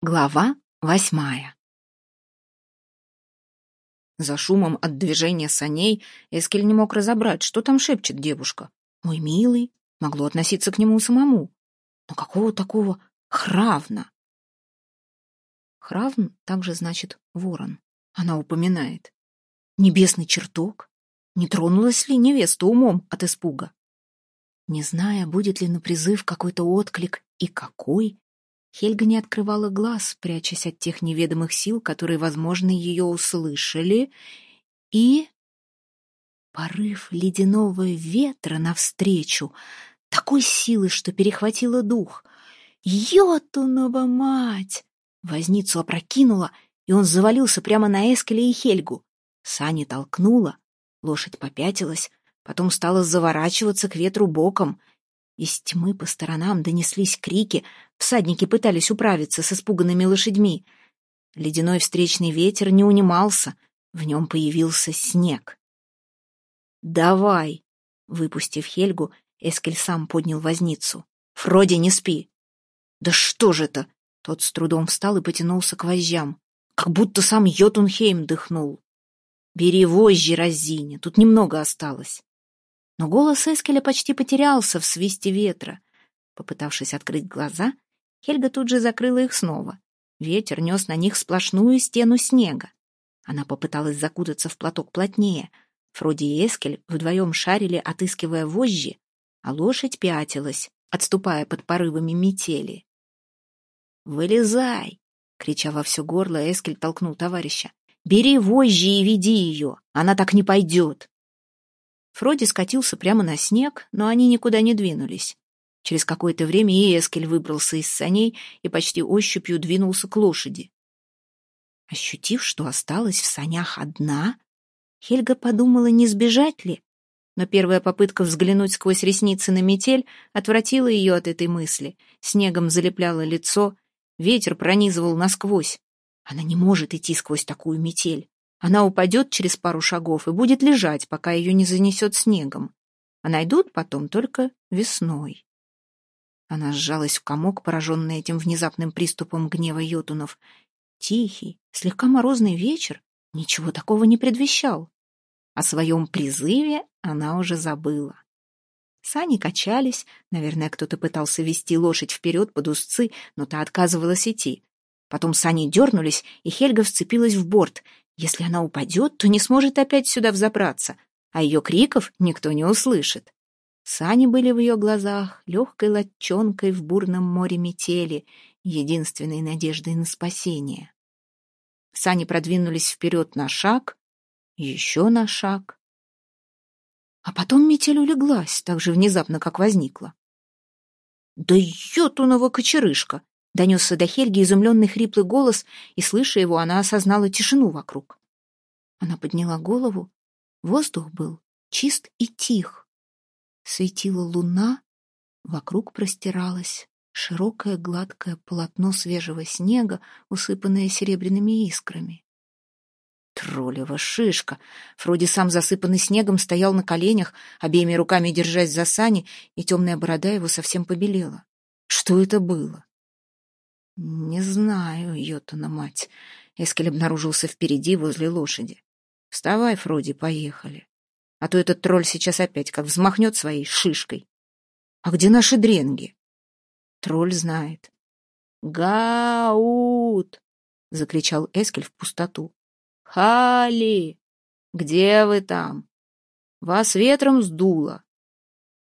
Глава восьмая За шумом от движения саней Эскель не мог разобрать, что там шепчет девушка. «Мой милый» могло относиться к нему самому. Но какого такого хравна? Хравн также значит ворон. Она упоминает. Небесный чертог? Не тронулась ли невеста умом от испуга? Не зная, будет ли на призыв какой-то отклик и какой, Хельга не открывала глаз, прячась от тех неведомых сил, которые, возможно, ее услышали, и... Порыв ледяного ветра навстречу, такой силы, что перехватило дух. «Йотунова мать!» Возницу опрокинула, и он завалился прямо на Эскеля и Хельгу. Сани толкнула, лошадь попятилась, потом стала заворачиваться к ветру боком — из тьмы по сторонам донеслись крики, всадники пытались управиться с испуганными лошадьми. Ледяной встречный ветер не унимался, в нем появился снег. «Давай!» — выпустив Хельгу, Эскель сам поднял возницу. «Фроди, не спи!» «Да что же это?» Тот с трудом встал и потянулся к вожжам. Как будто сам Йотунхейм дыхнул. «Бери вожжи, разиня, тут немного осталось». Но голос Эскеля почти потерялся в свисте ветра. Попытавшись открыть глаза, Хельга тут же закрыла их снова. Ветер нес на них сплошную стену снега. Она попыталась закутаться в платок плотнее. Фроди и Эскель вдвоем шарили, отыскивая вожжи, а лошадь пятилась, отступая под порывами метели. «Вылезай!» — крича во все горло, Эскель толкнул товарища. «Бери вожжи и веди ее! Она так не пойдет!» Фроди скатился прямо на снег, но они никуда не двинулись. Через какое-то время и Эскель выбрался из саней и почти ощупью двинулся к лошади. Ощутив, что осталась в санях одна, Хельга подумала, не сбежать ли, но первая попытка взглянуть сквозь ресницы на метель отвратила ее от этой мысли. Снегом залепляло лицо, ветер пронизывал насквозь. Она не может идти сквозь такую метель. Она упадет через пару шагов и будет лежать, пока ее не занесет снегом. А найдут потом только весной. Она сжалась в комок, пораженная этим внезапным приступом гнева йотунов. Тихий, слегка морозный вечер ничего такого не предвещал. О своем призыве она уже забыла. Сани качались, наверное, кто-то пытался вести лошадь вперед под узцы, но та отказывалась идти. Потом сани дернулись, и Хельга вцепилась в борт. Если она упадет, то не сможет опять сюда взобраться, а ее криков никто не услышит. Сани были в ее глазах легкой латчонкой в бурном море метели, единственной надеждой на спасение. Сани продвинулись вперед на шаг, еще на шаг. А потом метель улеглась так же внезапно, как возникла. «Да йотунова кочерышка!» Донесся до Хельги изумленный хриплый голос, и, слыша его, она осознала тишину вокруг. Она подняла голову. Воздух был чист и тих. Светила луна, вокруг простиралось широкое гладкое полотно свежего снега, усыпанное серебряными искрами. Троллева шишка! Фроди сам засыпанный снегом стоял на коленях, обеими руками держась за сани, и темная борода его совсем побелела. Что это было? «Не знаю, Йотуна мать». Эскель обнаружился впереди, возле лошади. «Вставай, Фроди, поехали. А то этот тролль сейчас опять как взмахнет своей шишкой. А где наши дренги?» Тролль знает. «Гаут!» — закричал Эскель в пустоту. «Хали! Где вы там? Вас ветром сдуло!»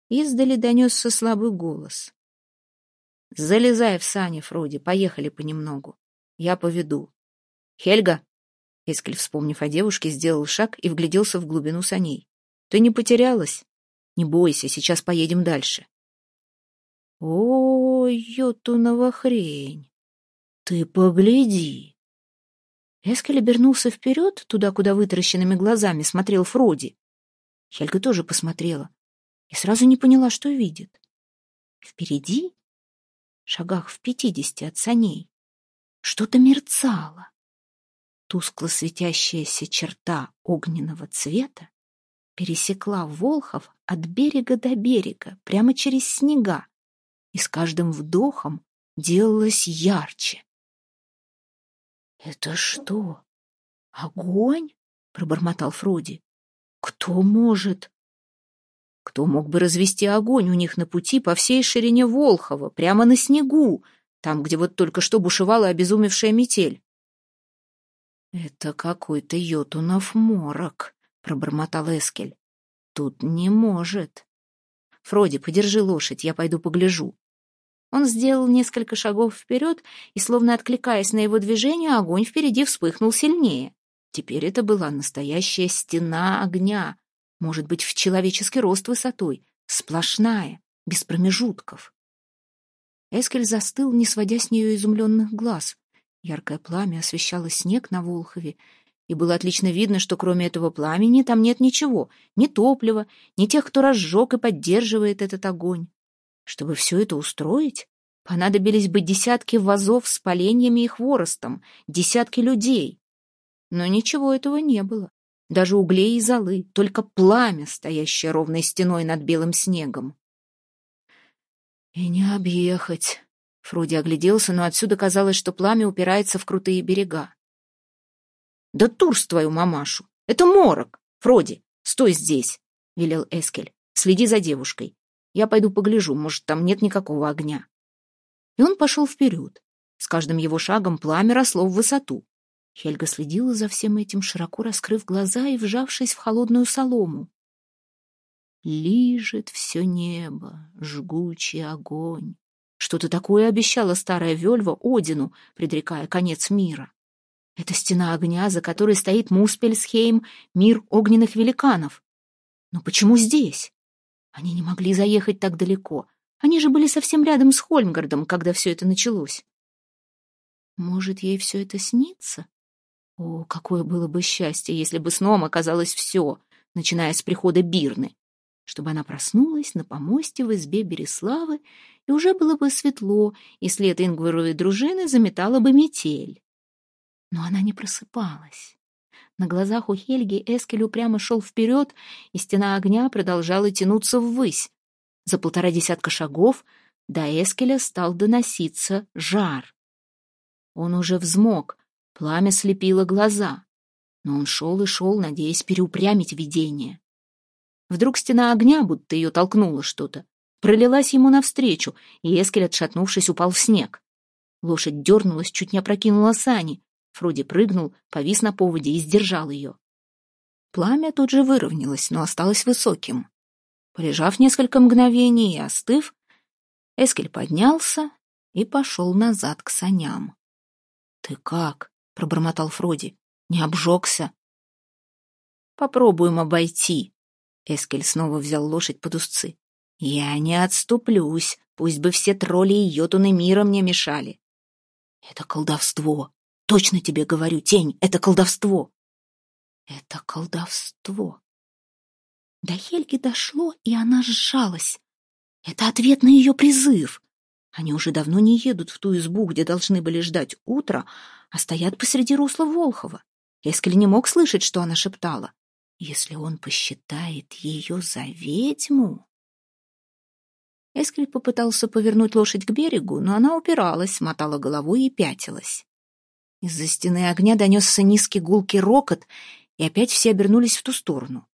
Издали донесся слабый голос. Залезай в сани, Фроди, поехали понемногу. Я поведу. Хельга, Эскель, вспомнив о девушке, сделал шаг и вгляделся в глубину саней. Ты не потерялась? Не бойся, сейчас поедем дальше. Ой, йотунова хрень! Ты погляди! Эскель обернулся вперед, туда, куда вытаращенными глазами смотрел Фроди. Хельга тоже посмотрела и сразу не поняла, что видит. Впереди шагах в пятидесяти от саней. Что-то мерцало. Тускло светящаяся черта огненного цвета пересекла Волхов от берега до берега, прямо через снега, и с каждым вдохом делалась ярче. «Это что, огонь?» — пробормотал Фроди. «Кто может?» Кто мог бы развести огонь у них на пути по всей ширине Волхова, прямо на снегу, там, где вот только что бушевала обезумевшая метель? «Это какой-то йотунов морок», — пробормотал Эскель. «Тут не может». «Фроди, подержи лошадь, я пойду погляжу». Он сделал несколько шагов вперед, и, словно откликаясь на его движение, огонь впереди вспыхнул сильнее. Теперь это была настоящая стена огня, может быть, в человеческий рост высотой, сплошная, без промежутков. Эскель застыл, не сводя с нее изумленных глаз. Яркое пламя освещало снег на Волхове, и было отлично видно, что кроме этого пламени там нет ничего, ни топлива, ни тех, кто разжег и поддерживает этот огонь. Чтобы все это устроить, понадобились бы десятки вазов с поленьями и хворостом, десятки людей. Но ничего этого не было. Даже углей и золы, только пламя, стоящее ровной стеной над белым снегом. «И не объехать», — Фроди огляделся, но отсюда казалось, что пламя упирается в крутые берега. «Да турс твою мамашу! Это морок! Фроди, стой здесь!» — велел Эскель. «Следи за девушкой. Я пойду погляжу, может, там нет никакого огня. И он пошел вперед. С каждым его шагом пламя росло в высоту. Хельга следила за всем этим, широко раскрыв глаза и вжавшись в холодную солому. Лижет все небо, жгучий огонь. Что-то такое обещала старая Вельва Одину, предрекая конец мира. Это стена огня, за которой стоит Муспельсхейм, мир огненных великанов. Но почему здесь? Они не могли заехать так далеко. Они же были совсем рядом с Хольмгардом, когда все это началось. Может, ей все это снится? О, какое было бы счастье, если бы сном оказалось все, начиная с прихода Бирны, чтобы она проснулась на помосте в избе Береславы, и уже было бы светло, и след Ингваровой дружины заметала бы метель. Но она не просыпалась. На глазах у Хельги Эскель упрямо шел вперед, и стена огня продолжала тянуться ввысь. За полтора десятка шагов до Эскеля стал доноситься жар. Он уже взмок, пламя слепило глаза, но он шел и шел, надеясь переупрямить видение. Вдруг стена огня, будто ее толкнуло что-то, пролилась ему навстречу, и Эскель, отшатнувшись, упал в снег. Лошадь дернулась, чуть не опрокинула сани. Фроди прыгнул, повис на поводе и сдержал ее. Пламя тут же выровнялось, но осталось высоким. Полежав несколько мгновений и остыв, Эскель поднялся и пошел назад к саням. — Ты как? — пробормотал Фроди. — Не обжегся? — Попробуем обойти. Эскель снова взял лошадь под узцы. — Я не отступлюсь, пусть бы все тролли и йотуны мира мне мешали. — Это колдовство, Точно тебе говорю, тень — это колдовство. Это колдовство. До Хельги дошло, и она сжалась. Это ответ на ее призыв. Они уже давно не едут в ту избу, где должны были ждать утро, а стоят посреди русла Волхова. Эскель не мог слышать, что она шептала. Если он посчитает ее за ведьму... Эскель попытался повернуть лошадь к берегу, но она упиралась, мотала головой и пятилась. Из-за стены огня донесся низкий гулкий рокот, и опять все обернулись в ту сторону.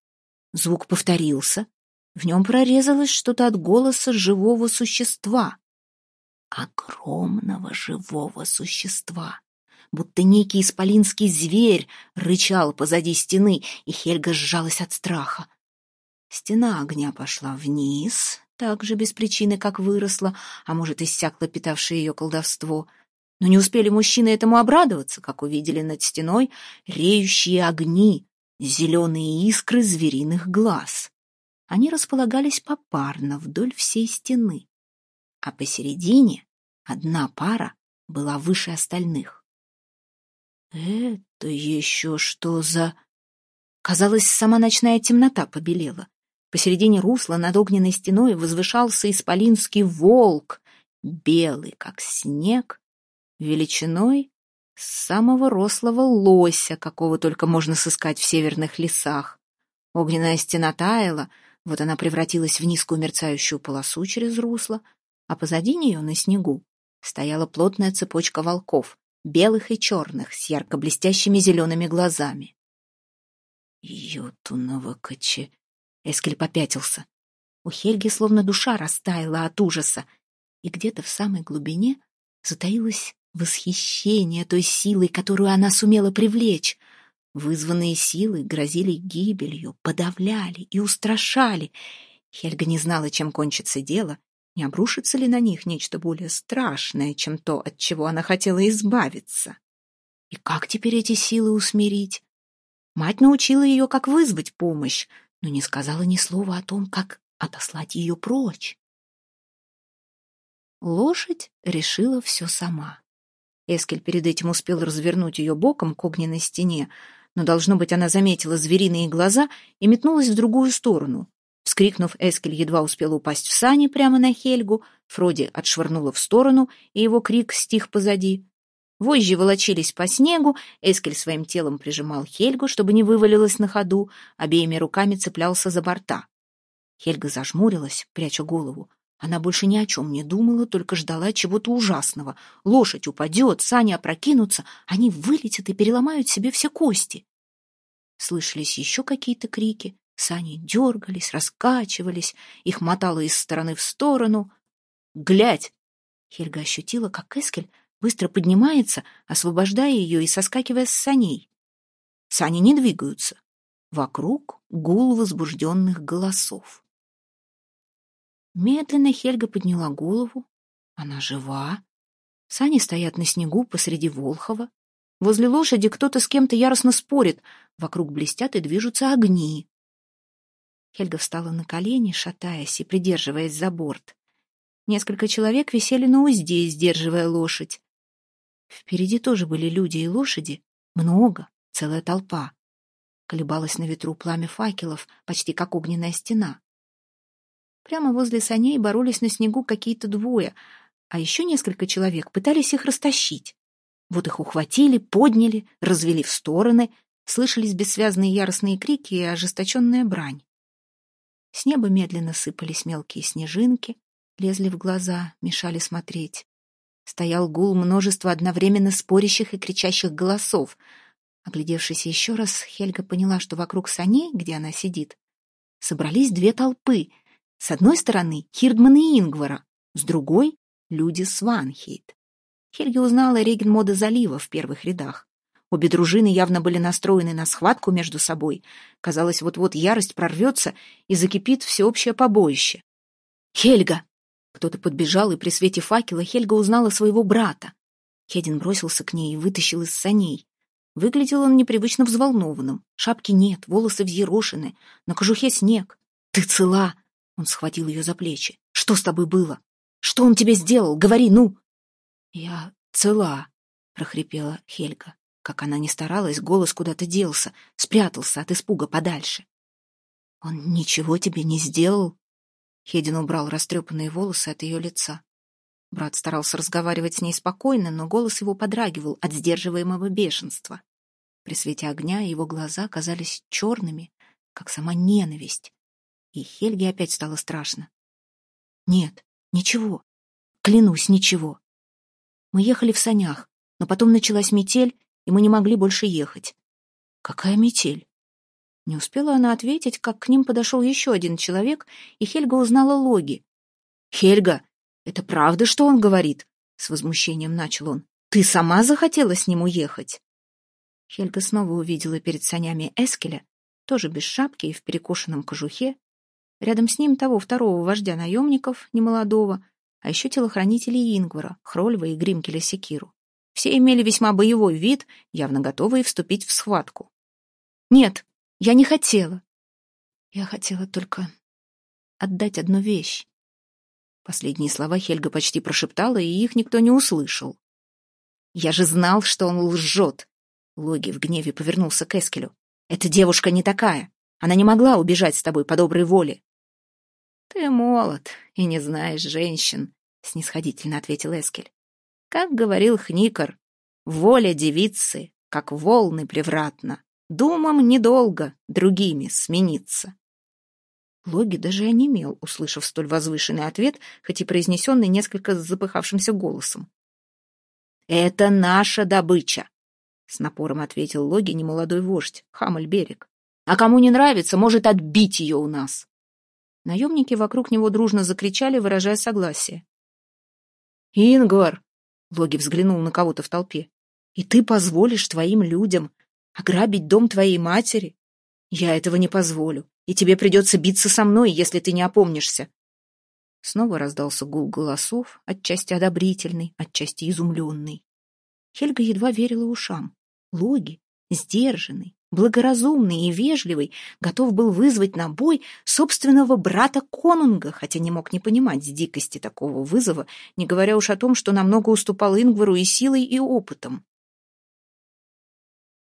Звук повторился. В нем прорезалось что-то от голоса живого существа. Огромного живого существа. Будто некий исполинский зверь рычал позади стены, и Хельга сжалась от страха. Стена огня пошла вниз, так же без причины, как выросла, а может, иссякло питавшее ее колдовство — но не успели мужчины этому обрадоваться, как увидели над стеной реющие огни, зеленые искры звериных глаз. Они располагались попарно вдоль всей стены, а посередине одна пара была выше остальных. «Это еще что за...» Казалось, сама ночная темнота побелела. Посередине русла над огненной стеной возвышался исполинский волк, белый, как снег, величиной самого рослого лося, какого только можно сыскать в северных лесах. Огненная стена таяла, вот она превратилась в низкую мерцающую полосу через русло, а позади нее на снегу стояла плотная цепочка волков, белых и черных, с ярко блестящими зелеными глазами. «Ютунова коче...» Эскель попятился. У Хельги словно душа растаяла от ужаса, и где-то в самой глубине затаилось восхищение той силой, которую она сумела привлечь. Вызванные силы грозили гибелью, подавляли и устрашали. Хельга не знала, чем кончится дело, не обрушится ли на них нечто более страшное, чем то, от чего она хотела избавиться. И как теперь эти силы усмирить? Мать научила ее, как вызвать помощь, но не сказала ни слова о том, как отослать ее прочь. Лошадь решила все сама. Эскель перед этим успел развернуть ее боком к огненной стене, но, должно быть, она заметила звериные глаза и метнулась в другую сторону. Вскрикнув, Эскель едва успел упасть в сани прямо на Хельгу, Фроди отшвырнула в сторону, и его крик стих позади. Вожжи волочились по снегу, Эскель своим телом прижимал Хельгу, чтобы не вывалилась на ходу, обеими руками цеплялся за борта. Хельга зажмурилась, пряча голову. Она больше ни о чем не думала, только ждала чего-то ужасного. Лошадь упадет, сани опрокинутся, они вылетят и переломают себе все кости. Слышались еще какие-то крики, сани дергались, раскачивались, их мотало из стороны в сторону. «Глядь!» Хельга ощутила, как Эскель быстро поднимается, освобождая ее и соскакивая с саней. Сани не двигаются. Вокруг гул возбужденных голосов. Медленно Хельга подняла голову. Она жива. Сани стоят на снегу посреди Волхова. Возле лошади кто-то с кем-то яростно спорит. Вокруг блестят и движутся огни. Хельга встала на колени, шатаясь и придерживаясь за борт. Несколько человек висели на узде, сдерживая лошадь. Впереди тоже были люди и лошади. Много, целая толпа. Колебалось на ветру пламя факелов, почти как огненная стена. Прямо возле саней боролись на снегу какие-то двое, а еще несколько человек пытались их растащить. Вот их ухватили, подняли, развели в стороны, слышались бессвязные яростные крики и ожесточенная брань. С неба медленно сыпались мелкие снежинки, лезли в глаза, мешали смотреть стоял гул множества одновременно спорящих и кричащих голосов. Оглядевшись еще раз, Хельга поняла, что вокруг саней, где она сидит, собрались две толпы. С одной стороны — Хирдман и Ингвара, с другой — люди Сванхейт. Хельга узнала Регенмода залива в первых рядах. Обе дружины явно были настроены на схватку между собой. Казалось, вот-вот ярость прорвется и закипит всеобщее побоище. «Хельга!» Кто-то подбежал, и при свете факела Хельга узнала своего брата. Хедин бросился к ней и вытащил из саней. Выглядел он непривычно взволнованным. Шапки нет, волосы взъерошены, на кожухе снег. «Ты цела!» Он схватил ее за плечи. «Что с тобой было? Что он тебе сделал? Говори, ну!» «Я цела!» — прохрипела Хельга. Как она ни старалась, голос куда-то делся, спрятался от испуга подальше. «Он ничего тебе не сделал?» Хедин убрал растрепанные волосы от ее лица. Брат старался разговаривать с ней спокойно, но голос его подрагивал от сдерживаемого бешенства. При свете огня его глаза казались черными, как сама ненависть. И Хельге опять стало страшно. «Нет, ничего. Клянусь, ничего. Мы ехали в санях, но потом началась метель, и мы не могли больше ехать». «Какая метель?» Не успела она ответить, как к ним подошел еще один человек, и Хельга узнала Логи. «Хельга, это правда, что он говорит?» С возмущением начал он. «Ты сама захотела с ним уехать?» Хельга снова увидела перед санями Эскеля, тоже без шапки и в перекошенном кожухе. Рядом с ним того второго вождя наемников, немолодого, а еще телохранителей Ингвара, Хрольва и Гримкеля Секиру. Все имели весьма боевой вид, явно готовые вступить в схватку. «Нет, я не хотела. Я хотела только отдать одну вещь. Последние слова Хельга почти прошептала, и их никто не услышал. «Я же знал, что он лжет!» Логи в гневе повернулся к Эскелю. «Эта девушка не такая. Она не могла убежать с тобой по доброй воле». «Ты молод и не знаешь женщин», — снисходительно ответил Эскель. «Как говорил Хникар, воля девицы, как волны превратна. Думам недолго другими смениться. Логи даже онемел, услышав столь возвышенный ответ, хоть и произнесенный несколько запыхавшимся голосом. Это наша добыча, — с напором ответил Логи немолодой вождь, Хамальберег. А кому не нравится, может отбить ее у нас. Наемники вокруг него дружно закричали, выражая согласие. «Ингвар!» — Логи взглянул на кого-то в толпе. «И ты позволишь твоим людям ограбить дом твоей матери? Я этого не позволю, и тебе придется биться со мной, если ты не опомнишься. Снова раздался гул голосов, отчасти одобрительный, отчасти изумленный. Хельга едва верила ушам. Логи, сдержанный, благоразумный и вежливый, готов был вызвать на бой собственного брата Конунга, хотя не мог не понимать дикости такого вызова, не говоря уж о том, что намного уступал Ингвару и силой, и опытом.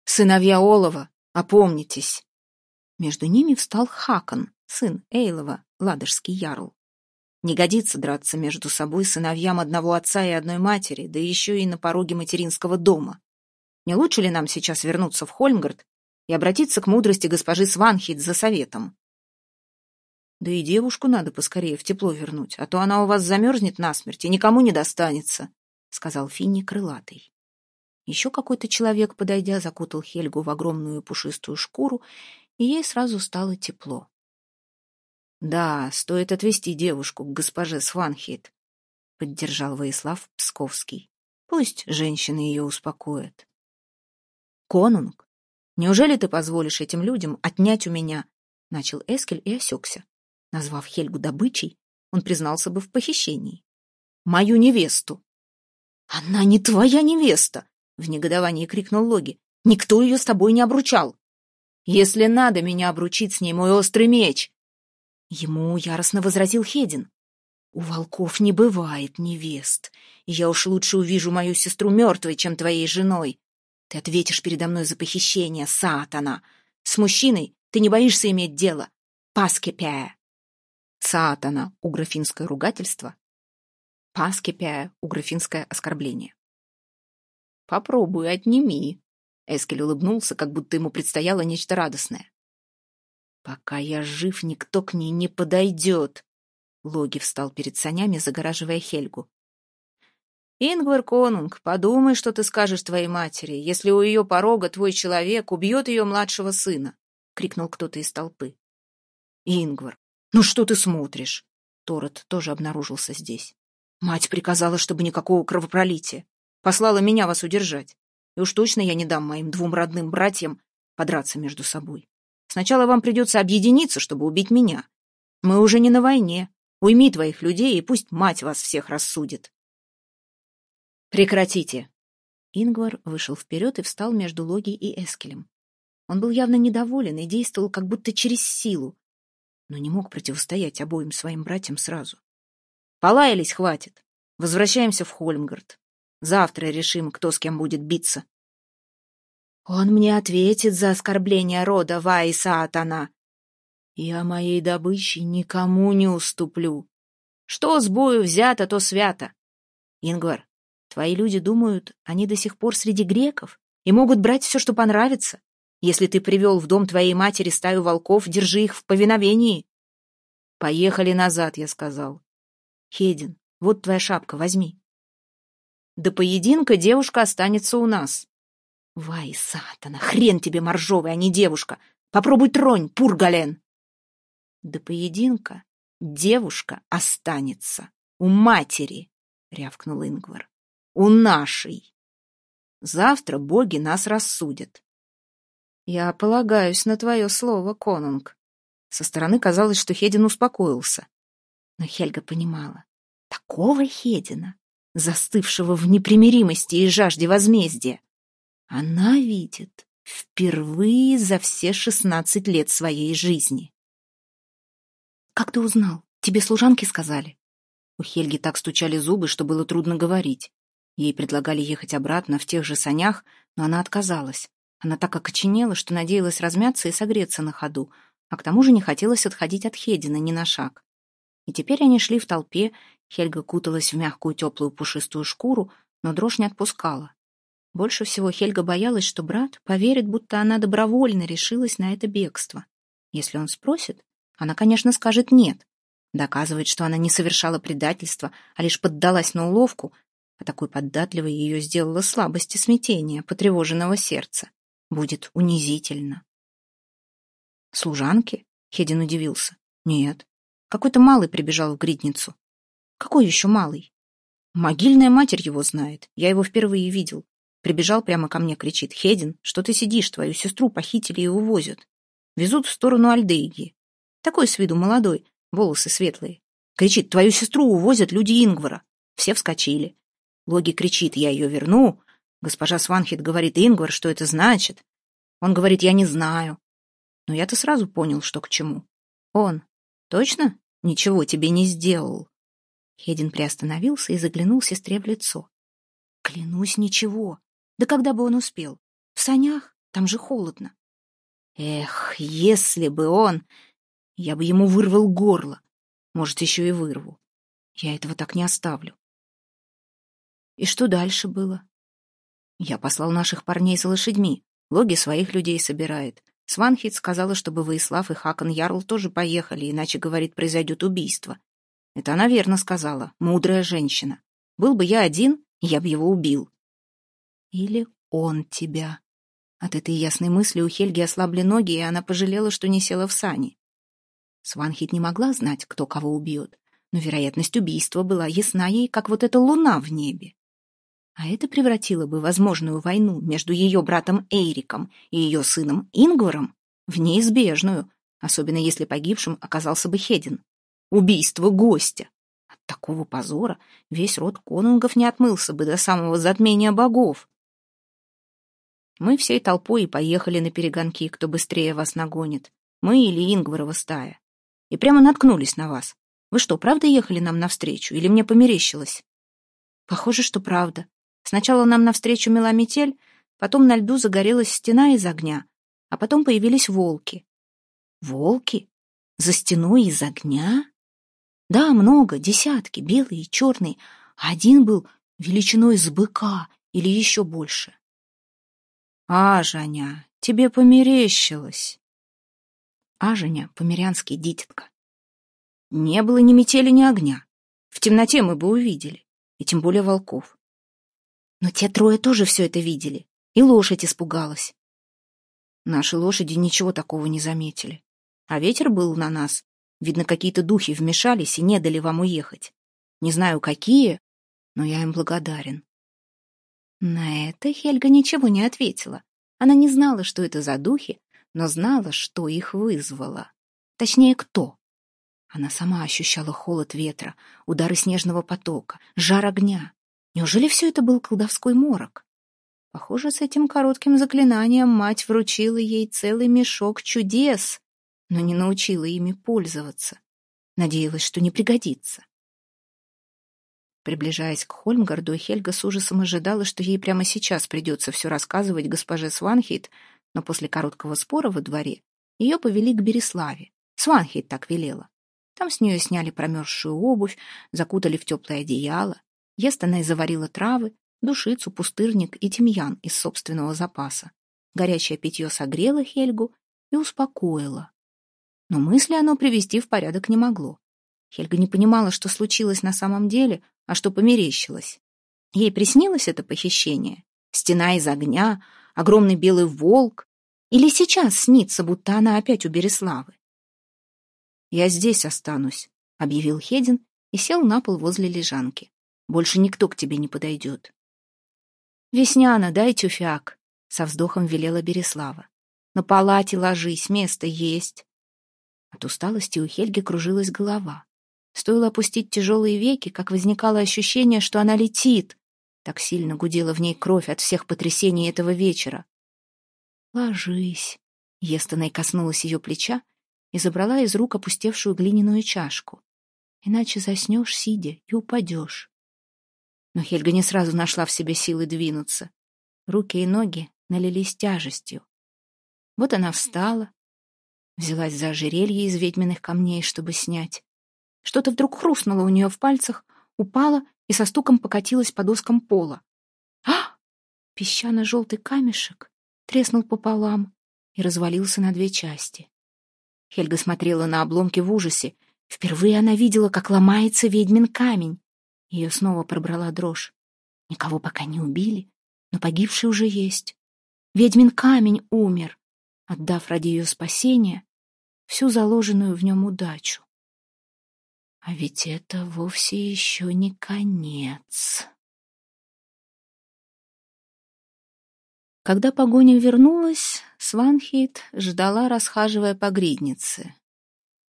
«Сыновья Олова, опомнитесь!» Между ними встал Хакон, сын Эйлова, ладожский ярл. Не годится драться между собой сыновьям одного отца и одной матери, да еще и на пороге материнского дома. Не лучше ли нам сейчас вернуться в Хольмгард и обратиться к мудрости госпожи Сванхит за советом? Да и девушку надо поскорее в тепло вернуть, а то она у вас замерзнет насмерть и никому не достанется, — сказал Финни крылатый. Еще какой-то человек, подойдя, закутал Хельгу в огромную пушистую шкуру, и ей сразу стало тепло. Да, стоит отвезти девушку к госпоже Сванхит, поддержал Воислав Псковский. Пусть женщины ее успокоят. Конунг, неужели ты позволишь этим людям отнять у меня? Начал Эскель и осекся. Назвав Хельгу добычей, он признался бы в похищении. Мою невесту. Она не твоя невеста! В негодовании крикнул Логи. Никто ее с тобой не обручал. Если надо меня обручить с ней, мой острый меч, Ему яростно возразил Хедин. «У волков не бывает невест, и я уж лучше увижу мою сестру мертвой, чем твоей женой. Ты ответишь передо мной за похищение, сатана. С мужчиной ты не боишься иметь дело. Паскепяя». Сатана — угрофинское ругательство. Паскепяя — угрофинское оскорбление. «Попробуй, отними», — Эскель улыбнулся, как будто ему предстояло нечто радостное. Пока я жив, никто к ней не подойдет. Логи встал перед санями, загораживая Хельгу. «Ингвар Конунг, подумай, что ты скажешь твоей матери, если у ее порога твой человек убьет ее младшего сына!» — крикнул кто-то из толпы. «Ингвар, ну что ты смотришь?» Торот тоже обнаружился здесь. «Мать приказала, чтобы никакого кровопролития. Послала меня вас удержать. И уж точно я не дам моим двум родным братьям подраться между собой. Сначала вам придется объединиться, чтобы убить меня. Мы уже не на войне. Уйми твоих людей, и пусть мать вас всех рассудит. Прекратите. Ингвар вышел вперед и встал между Логи и Эскелем. Он был явно недоволен и действовал как будто через силу, но не мог противостоять обоим своим братьям сразу. Полаялись, хватит. Возвращаемся в Хольмгард. Завтра решим, кто с кем будет биться. Он мне ответит за оскорбление рода Ва и Саатана. Я моей добычей никому не уступлю. Что с бою взято, то свято. Ингвар, твои люди думают, они до сих пор среди греков и могут брать все, что понравится. Если ты привел в дом твоей матери стаю волков, держи их в повиновении. Поехали назад, я сказал. Хедин, вот твоя шапка, возьми. До поединка девушка останется у нас. Вай, сатана, хрен тебе моржовый, а не девушка. Попробуй тронь, Пургален. До поединка девушка останется у матери, рявкнул Ингвар. У нашей. Завтра боги нас рассудят. Я полагаюсь на твое слово, конунг. Со стороны казалось, что Хедин успокоился. Но Хельга понимала. Такого Хедина, застывшего в непримиримости и жажде возмездия, она видит впервые за все шестнадцать лет своей жизни. «Как ты узнал? Тебе служанки сказали?» У Хельги так стучали зубы, что было трудно говорить. Ей предлагали ехать обратно в тех же санях, но она отказалась. Она так окоченела, что надеялась размяться и согреться на ходу, а к тому же не хотелось отходить от Хедина ни на шаг. И теперь они шли в толпе, Хельга куталась в мягкую теплую пушистую шкуру, но дрожь не отпускала. Больше всего Хельга боялась, что брат поверит, будто она добровольно решилась на это бегство. Если он спросит, она, конечно, скажет «нет». Доказывает, что она не совершала предательства, а лишь поддалась на уловку, а такой податливой ее сделала слабость и смятение потревоженного сердца. Будет унизительно. «Служанки?» — Хедин удивился. «Нет. Какой-то малый прибежал в гридницу». «Какой еще малый?» «Могильная матерь его знает. Я его впервые видел. Прибежал прямо ко мне, кричит. «Хедин, что ты сидишь? Твою сестру похитили и увозят. Везут в сторону Альдейги. Такой с виду молодой, волосы светлые. Кричит, твою сестру увозят люди Ингвара. Все вскочили. Логи кричит, я ее верну. Госпожа Сванхит говорит, Ингвар, что это значит? Он говорит, я не знаю. Но я-то сразу понял, что к чему. Он. Точно? Ничего тебе не сделал. Хедин приостановился и заглянул сестре в лицо. Клянусь, ничего. Да когда бы он успел? В санях? Там же холодно. Эх, если бы он... Я бы ему вырвал горло. Может, еще и вырву. Я этого так не оставлю. И что дальше было? Я послал наших парней за лошадьми. Логи своих людей собирает. Сванхит сказала, чтобы Воислав и Хакон Ярл тоже поехали, иначе, говорит, произойдет убийство. Это она верно сказала, мудрая женщина. Был бы я один, я бы его убил. Или он тебя. От этой ясной мысли у Хельги ослабли ноги, и она пожалела, что не села в сани. Сванхит не могла знать, кто кого убьет, но вероятность убийства была ясна ей, как вот эта луна в небе. А это превратило бы возможную войну между ее братом Эйриком и ее сыном Ингваром в неизбежную, особенно если погибшим оказался бы Хедин. Убийство гостя. От такого позора весь род конунгов не отмылся бы до самого затмения богов. Мы всей толпой и поехали на перегонки, кто быстрее вас нагонит. Мы или Ингварова стая. И прямо наткнулись на вас. Вы что, правда ехали нам навстречу или мне померещилось? Похоже, что правда. Сначала нам навстречу мела метель, потом на льду загорелась стена из огня, а потом появились волки. Волки? За стеной из огня? Да, много, десятки, белые и черные, один был величиной с быка или еще больше. А, Женя, тебе померещилось. А, Женя, померянский дитятка. Не было ни метели, ни огня. В темноте мы бы увидели, и тем более волков. Но те трое тоже все это видели, и лошадь испугалась. Наши лошади ничего такого не заметили. А ветер был на нас. Видно, какие-то духи вмешались и не дали вам уехать. Не знаю, какие, но я им благодарен. На это Хельга ничего не ответила. Она не знала, что это за духи, но знала, что их вызвало. Точнее, кто. Она сама ощущала холод ветра, удары снежного потока, жар огня. Неужели все это был колдовской морок? Похоже, с этим коротким заклинанием мать вручила ей целый мешок чудес, но не научила ими пользоваться. Надеялась, что не пригодится. Приближаясь к Хольмгарду, Хельга с ужасом ожидала, что ей прямо сейчас придется все рассказывать госпоже Сванхейт, но после короткого спора во дворе ее повели к Береславе. Сванхейт так велела. Там с нее сняли промерзшую обувь, закутали в теплое одеяло, Естана заварила травы, душицу, пустырник и тимьян из собственного запаса. Горячее питье согрело Хельгу и успокоило. Но мысли оно привести в порядок не могло. Хельга не понимала, что случилось на самом деле, а что померещилось. Ей приснилось это похищение? Стена из огня, огромный белый волк? Или сейчас снится, будто она опять у Береславы? «Я здесь останусь», — объявил Хедин и сел на пол возле лежанки. Больше никто к тебе не подойдет. «Весняна, дай тюфяк», — со вздохом велела Береслава. «На палате ложись, место есть». От усталости у Хельги кружилась голова. Стоило опустить тяжелые веки, как возникало ощущение, что она летит. Так сильно гудела в ней кровь от всех потрясений этого вечера. «Ложись», — Естоной коснулась ее плеча и забрала из рук опустевшую глиняную чашку. «Иначе заснешь, сидя, и упадешь». Но Хельга не сразу нашла в себе силы двинуться. Руки и ноги налились тяжестью. Вот она встала, взялась за ожерелье из ведьминых камней, чтобы снять. Что-то вдруг хрустнуло у нее в пальцах, упало и со стуком покатилось по доскам пола. А! Песчано-желтый камешек треснул пополам и развалился на две части. Хельга смотрела на обломки в ужасе. Впервые она видела, как ломается ведьмин камень. Ее снова пробрала дрожь. Никого пока не убили, но погибший уже есть. Ведьмин камень умер, отдав ради ее спасения всю заложенную в нем удачу. А ведь это вовсе еще не конец. Когда погоня вернулась, Сванхейт ждала, расхаживая по гриднице.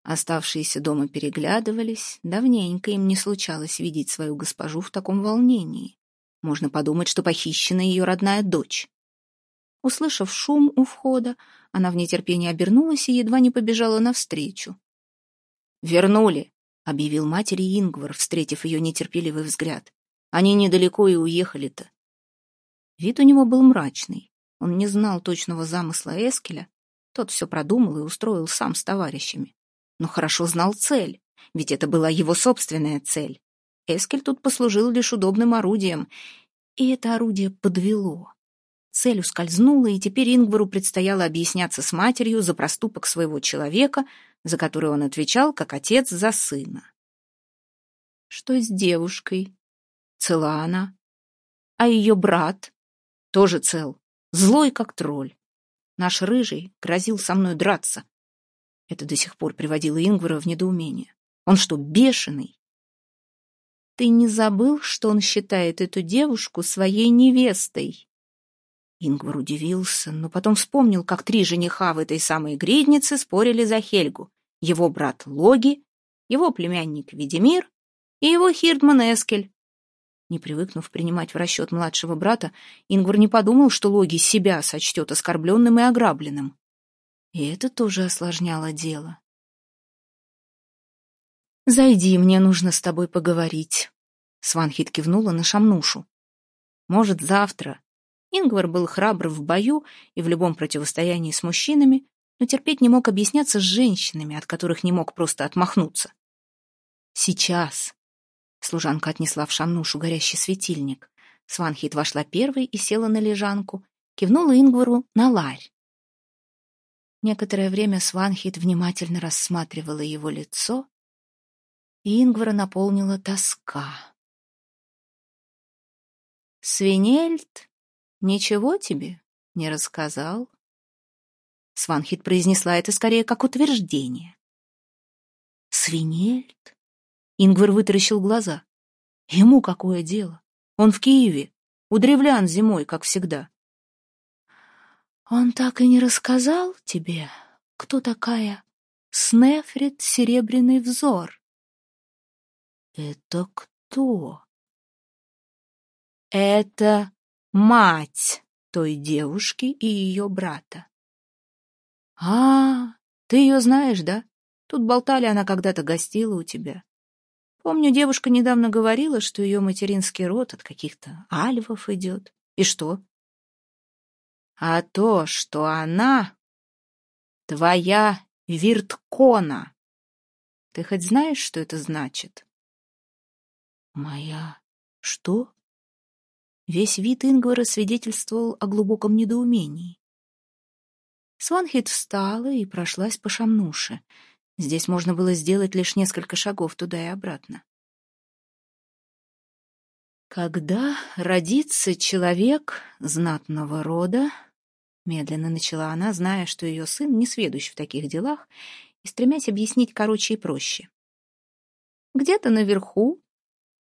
Оставшиеся дома переглядывались, давненько им не случалось видеть свою госпожу в таком волнении. Можно подумать, что похищена ее родная дочь. Услышав шум у входа, она в нетерпении обернулась и едва не побежала навстречу. «Вернули!» — объявил матери Ингвар, встретив ее нетерпеливый взгляд. «Они недалеко и уехали-то. Вид у него был мрачный. Он не знал точного замысла Эскеля. Тот все продумал и устроил сам с товарищами. Но хорошо знал цель, ведь это была его собственная цель. Эскель тут послужил лишь удобным орудием, и это орудие подвело. Цель ускользнула, и теперь Ингвару предстояло объясняться с матерью за проступок своего человека, за который он отвечал, как отец за сына. Что с девушкой? Цела она. А ее брат? Тоже цел. Злой, как тролль. Наш рыжий грозил со мной драться. Это до сих пор приводило Ингвара в недоумение. Он что, бешеный? Ты не забыл, что он считает эту девушку своей невестой? Ингвар удивился, но потом вспомнил, как три жениха в этой самой гриднице спорили за Хельгу. Его брат Логи, его племянник Ведемир и его Хирдман Эскель. Не привыкнув принимать в расчет младшего брата, Ингвар не подумал, что Логи себя сочтет оскорбленным и ограбленным. И это тоже осложняло дело. «Зайди, мне нужно с тобой поговорить», — Сванхит кивнула на Шамнушу. «Может, завтра». Ингвар был храбр в бою и в любом противостоянии с мужчинами, но терпеть не мог объясняться с женщинами, от которых не мог просто отмахнуться. «Сейчас», Служанка отнесла в шамнушу горящий светильник. Сванхит вошла первой и села на лежанку, кивнула Ингвару на ларь. Некоторое время Сванхит внимательно рассматривала его лицо, и Ингвара наполнила тоска. «Свинельд ничего тебе не рассказал?» Сванхит произнесла это скорее как утверждение. «Свинельд? Ингвар вытаращил глаза. Ему какое дело? Он в Киеве, у древлян зимой, как всегда. Он так и не рассказал тебе, кто такая Снефрит Серебряный Взор? Это кто? Это мать той девушки и ее брата. А, ты ее знаешь, да? Тут болтали, она когда-то гостила у тебя. Помню, девушка недавно говорила, что ее материнский род от каких-то альвов идет. И что? А то, что она твоя вирткона. Ты хоть знаешь, что это значит? Моя что? Весь вид Ингвара свидетельствовал о глубоком недоумении. Сванхит встала и прошлась по шамнуше — Здесь можно было сделать лишь несколько шагов туда и обратно. Когда родится человек знатного рода, медленно начала она, зная, что ее сын не сведущ в таких делах, и стремясь объяснить короче и проще. Где-то наверху,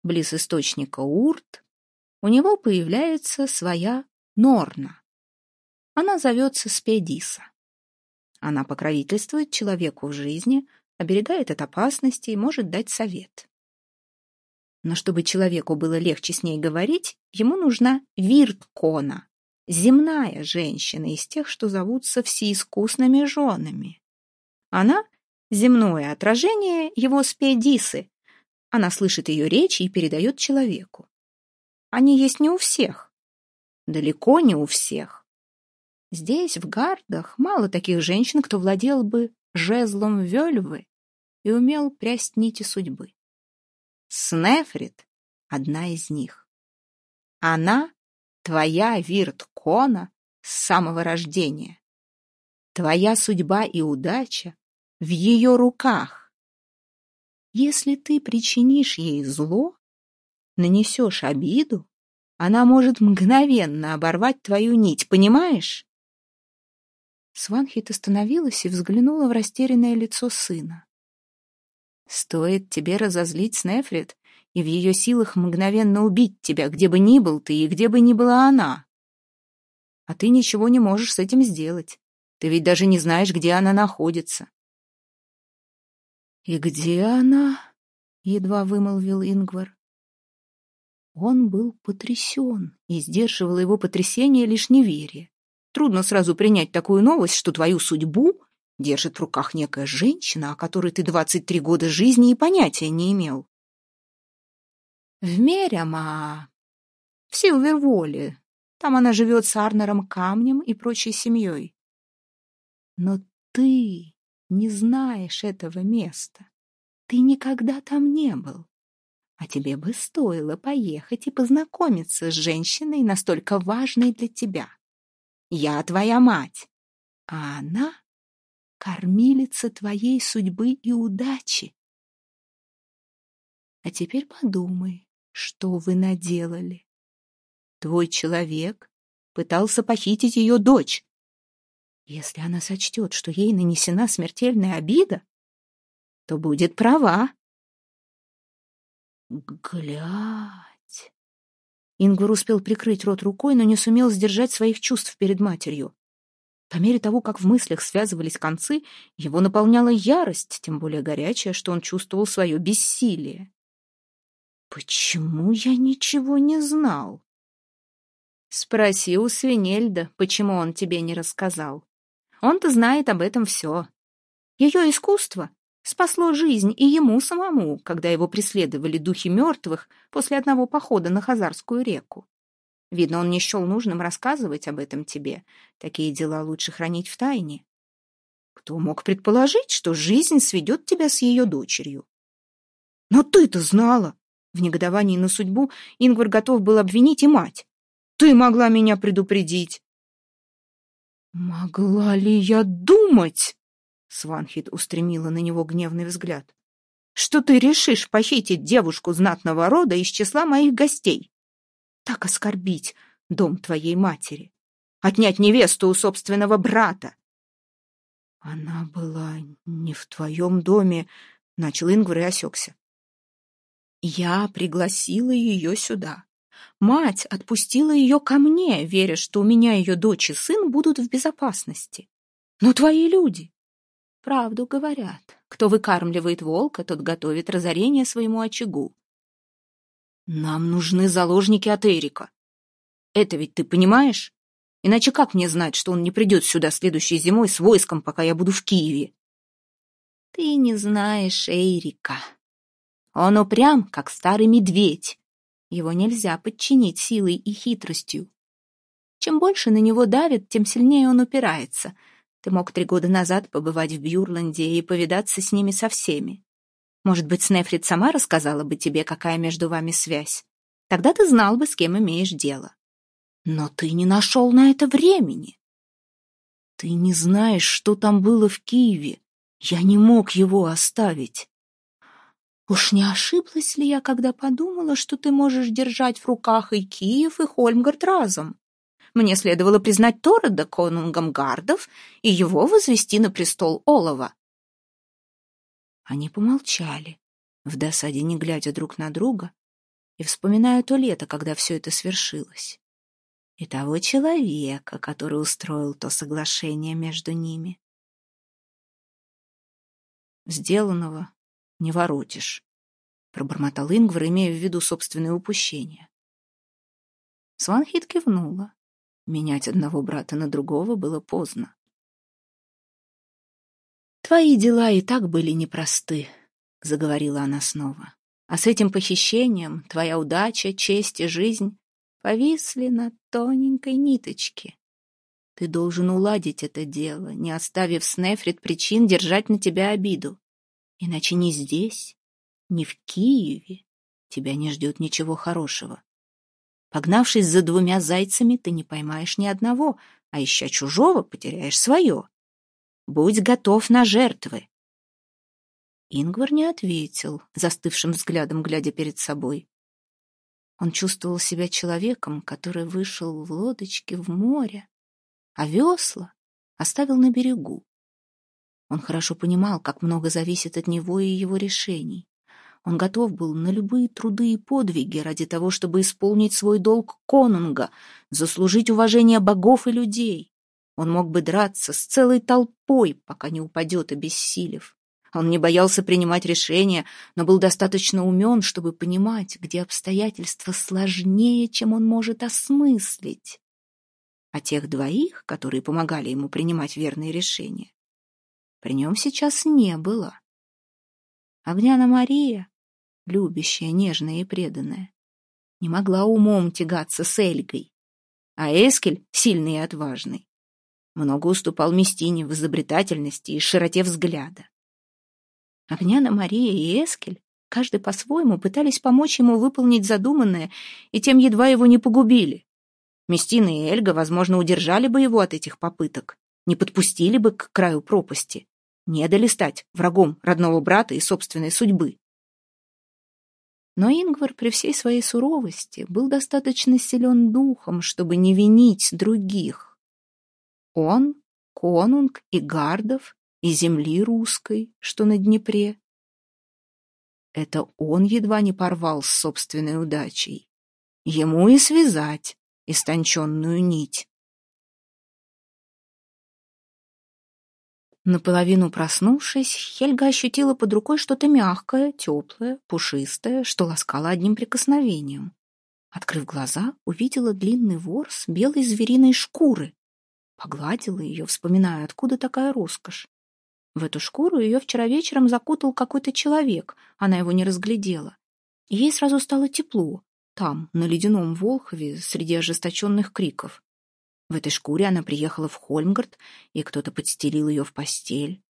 близ источника Урт, у него появляется своя Норна. Она зовется Спедиса. Она покровительствует человеку в жизни, оберегает от опасности и может дать совет. Но чтобы человеку было легче с ней говорить, ему нужна вирткона, земная женщина из тех, что зовутся всеискусными женами. Она — земное отражение его спедисы. Она слышит ее речи и передает человеку. Они есть не у всех, далеко не у всех. Здесь, в Гардах, мало таких женщин, кто владел бы жезлом вельвы и умел прясть нити судьбы. Снефрит — одна из них. Она — твоя Вирт-Кона с самого рождения. Твоя судьба и удача в ее руках. Если ты причинишь ей зло, нанесешь обиду, Она может мгновенно оборвать твою нить, понимаешь? Сванхит остановилась и взглянула в растерянное лицо сына. «Стоит тебе разозлить Снефрит, и в ее силах мгновенно убить тебя, где бы ни был ты и где бы ни была она. А ты ничего не можешь с этим сделать. Ты ведь даже не знаешь, где она находится». «И где она?» — едва вымолвил Ингвар. Он был потрясен, и сдерживало его потрясение лишь неверие. Трудно сразу принять такую новость, что твою судьбу держит в руках некая женщина, о которой ты 23 года жизни и понятия не имел. В Меряма, в Силверволе. Там она живет с Арнером Камнем и прочей семьей. Но ты не знаешь этого места. Ты никогда там не был. А тебе бы стоило поехать и познакомиться с женщиной, настолько важной для тебя. Я твоя мать, а она — кормилица твоей судьбы и удачи. А теперь подумай, что вы наделали. Твой человек пытался похитить ее дочь. Если она сочтет, что ей нанесена смертельная обида, то будет права. Глядь. Ингвар успел прикрыть рот рукой, но не сумел сдержать своих чувств перед матерью. По мере того, как в мыслях связывались концы, его наполняла ярость, тем более горячая, что он чувствовал свое бессилие. «Почему я ничего не знал?» «Спроси у Свинельда, почему он тебе не рассказал. Он-то знает об этом все. Ее искусство спасло жизнь и ему самому, когда его преследовали духи мертвых после одного похода на Хазарскую реку. Видно, он не счел нужным рассказывать об этом тебе. Такие дела лучше хранить в тайне. Кто мог предположить, что жизнь сведет тебя с ее дочерью? Но ты-то знала! В негодовании на судьбу Ингвар готов был обвинить и мать. Ты могла меня предупредить. Могла ли я думать? Сванхит устремила на него гневный взгляд. «Что ты решишь похитить девушку знатного рода из числа моих гостей? Так оскорбить дом твоей матери, отнять невесту у собственного брата!» «Она была не в твоем доме», — начал Ингвар и осекся. «Я пригласила ее сюда. Мать отпустила ее ко мне, веря, что у меня ее дочь и сын будут в безопасности. Но твои люди, Правду говорят. Кто выкармливает волка, тот готовит разорение своему очагу. Нам нужны заложники от Эрика. Это ведь ты понимаешь? Иначе как мне знать, что он не придет сюда следующей зимой с войском, пока я буду в Киеве? Ты не знаешь Эрика. Он упрям, как старый медведь. Его нельзя подчинить силой и хитростью. Чем больше на него давит, тем сильнее он упирается — ты мог три года назад побывать в Бьюрланде и повидаться с ними со всеми. Может быть, Снефрит сама рассказала бы тебе, какая между вами связь. Тогда ты знал бы, с кем имеешь дело. Но ты не нашел на это времени. Ты не знаешь, что там было в Киеве. Я не мог его оставить. Уж не ошиблась ли я, когда подумала, что ты можешь держать в руках и Киев, и Хольмгард разом? Мне следовало признать Торода конунгом гардов и его возвести на престол Олова. Они помолчали, в досаде не глядя друг на друга, и вспоминая то лето, когда все это свершилось, и того человека, который устроил то соглашение между ними. «Сделанного не воротишь», — пробормотал Ингвар, имея в виду собственное упущение. Сванхит кивнула. Менять одного брата на другого было поздно. «Твои дела и так были непросты», — заговорила она снова. «А с этим похищением твоя удача, честь и жизнь повисли на тоненькой ниточке. Ты должен уладить это дело, не оставив Снефрит причин держать на тебя обиду. Иначе ни здесь, ни в Киеве тебя не ждет ничего хорошего. Погнавшись за двумя зайцами, ты не поймаешь ни одного, а ища чужого, потеряешь свое. Будь готов на жертвы. Ингвар не ответил, застывшим взглядом глядя перед собой. Он чувствовал себя человеком, который вышел в лодочке в море, а весла оставил на берегу. Он хорошо понимал, как много зависит от него и его решений. Он готов был на любые труды и подвиги ради того, чтобы исполнить свой долг конунга, заслужить уважение богов и людей. Он мог бы драться с целой толпой, пока не упадет, обессилев. Он не боялся принимать решения, но был достаточно умен, чтобы понимать, где обстоятельства сложнее, чем он может осмыслить. А тех двоих, которые помогали ему принимать верные решения, при нем сейчас не было. Огняна Мария, любящая, нежная и преданная, не могла умом тягаться с Эльгой, а Эскель, сильный и отважный, много уступал Местине в изобретательности и широте взгляда. Огняна Мария и Эскель, каждый по-своему, пытались помочь ему выполнить задуманное, и тем едва его не погубили. Местина и Эльга, возможно, удержали бы его от этих попыток, не подпустили бы к краю пропасти, не дали стать врагом родного брата и собственной судьбы. Но Ингвар при всей своей суровости был достаточно силен духом, чтобы не винить других. Он, конунг и гардов и земли русской, что на Днепре. Это он едва не порвал с собственной удачей. Ему и связать истонченную нить. Наполовину проснувшись, Хельга ощутила под рукой что-то мягкое, теплое, пушистое, что ласкало одним прикосновением. Открыв глаза, увидела длинный ворс белой звериной шкуры. Погладила ее, вспоминая, откуда такая роскошь. В эту шкуру ее вчера вечером закутал какой-то человек, она его не разглядела. Ей сразу стало тепло, там, на ледяном Волхове, среди ожесточенных криков. В этой шкуре она приехала в Хольмгард, и кто-то подстелил ее в постель.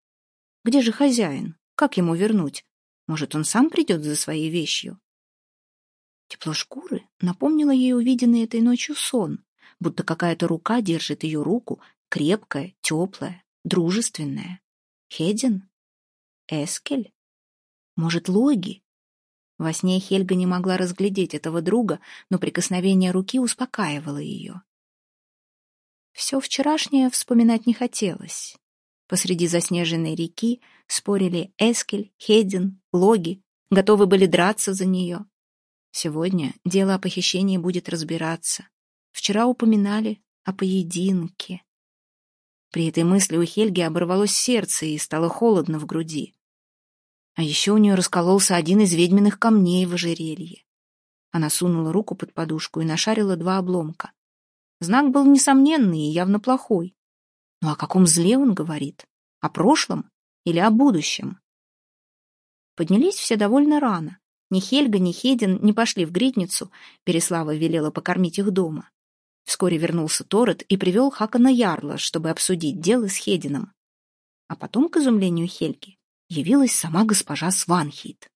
Где же хозяин? Как ему вернуть? Может, он сам придет за своей вещью? Тепло шкуры напомнило ей увиденный этой ночью сон, будто какая-то рука держит ее руку, крепкая, теплая, дружественная. Хедин? Эскель? Может, Логи? Во сне Хельга не могла разглядеть этого друга, но прикосновение руки успокаивало ее. Все вчерашнее вспоминать не хотелось. Посреди заснеженной реки спорили Эскель, Хедин, Логи, готовы были драться за нее. Сегодня дело о похищении будет разбираться. Вчера упоминали о поединке. При этой мысли у Хельги оборвалось сердце и стало холодно в груди. А еще у нее раскололся один из ведьминых камней в ожерелье. Она сунула руку под подушку и нашарила два обломка. Знак был несомненный и явно плохой. Но ну, о каком зле он говорит? О прошлом или о будущем? Поднялись все довольно рано. Ни Хельга, ни Хедин не пошли в гридницу, Переслава велела покормить их дома. Вскоре вернулся Торет и привел Хакана Ярла, чтобы обсудить дело с Хедином. А потом, к изумлению Хельги, явилась сама госпожа Сванхит.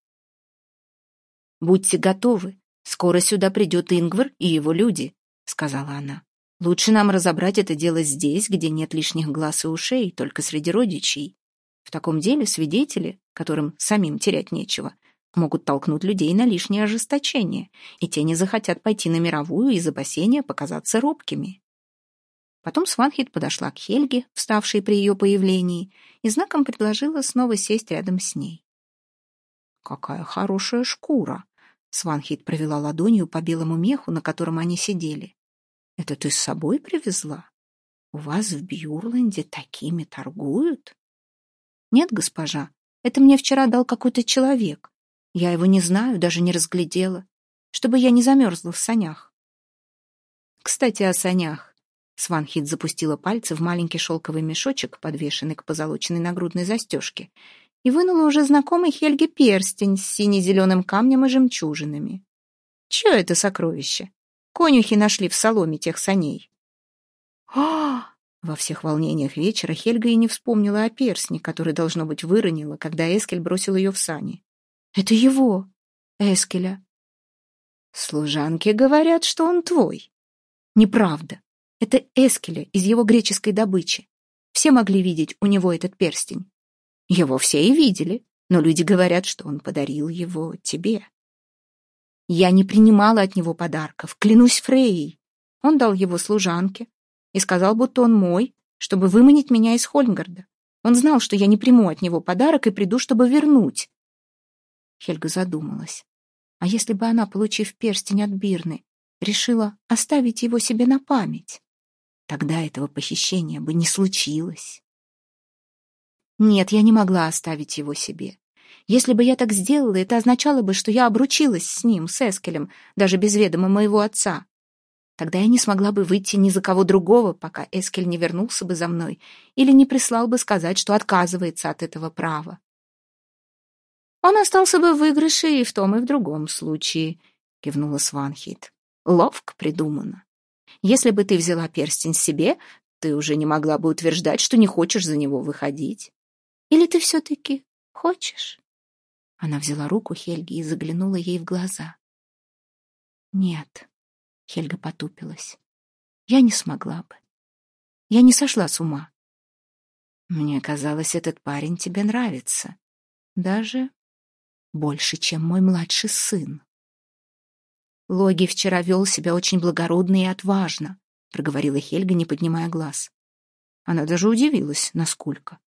«Будьте готовы, скоро сюда придет Ингвар и его люди», — сказала она. «Лучше нам разобрать это дело здесь, где нет лишних глаз и ушей, только среди родичей. В таком деле свидетели, которым самим терять нечего, могут толкнуть людей на лишнее ожесточение, и те не захотят пойти на мировую из опасения показаться робкими. Потом Сванхит подошла к Хельге, вставшей при ее появлении, и знаком предложила снова сесть рядом с ней. «Какая хорошая шкура!» Сванхит провела ладонью по белому меху, на котором они сидели. «Это ты с собой привезла? У вас в Бьюрленде такими торгуют?» «Нет, госпожа, это мне вчера дал какой-то человек. Я его не знаю, даже не разглядела, чтобы я не замерзла в санях. Кстати, о санях. Сванхит запустила пальцы в маленький шелковый мешочек, подвешенный к позолоченной нагрудной застежке, и вынула уже знакомый Хельге перстень с сине-зеленым камнем и жемчужинами. Чье это сокровище? Конюхи нашли в соломе тех саней. а Во всех волнениях вечера Хельга и не вспомнила о перстне, который, должно быть, выронила, когда Эскель бросил ее в сани. Это его, Эскеля. Служанки говорят, что он твой. Неправда. Это Эскеля из его греческой добычи. Все могли видеть у него этот перстень. Его все и видели, но люди говорят, что он подарил его тебе. Я не принимала от него подарков, клянусь Фрейей. Он дал его служанке и сказал, будто он мой, чтобы выманить меня из Хольмгарда. Он знал, что я не приму от него подарок и приду, чтобы вернуть. Хельга задумалась. А если бы она, получив перстень от Бирны, решила оставить его себе на память? Тогда этого похищения бы не случилось. Нет, я не могла оставить его себе. Если бы я так сделала, это означало бы, что я обручилась с ним, с Эскелем, даже без ведома моего отца. Тогда я не смогла бы выйти ни за кого другого, пока Эскель не вернулся бы за мной или не прислал бы сказать, что отказывается от этого права. Он остался бы в выигрыше и в том, и в другом случае, — кивнула Сванхит. Ловко придумано. Если бы ты взяла перстень себе, ты уже не могла бы утверждать, что не хочешь за него выходить. Или ты все-таки хочешь? Она взяла руку Хельги и заглянула ей в глаза. Нет, Хельга потупилась. Я не смогла бы. Я не сошла с ума. Мне казалось, этот парень тебе нравится. Даже больше, чем мой младший сын. Логи вчера вел себя очень благородно и отважно, проговорила Хельга, не поднимая глаз. Она даже удивилась, насколько.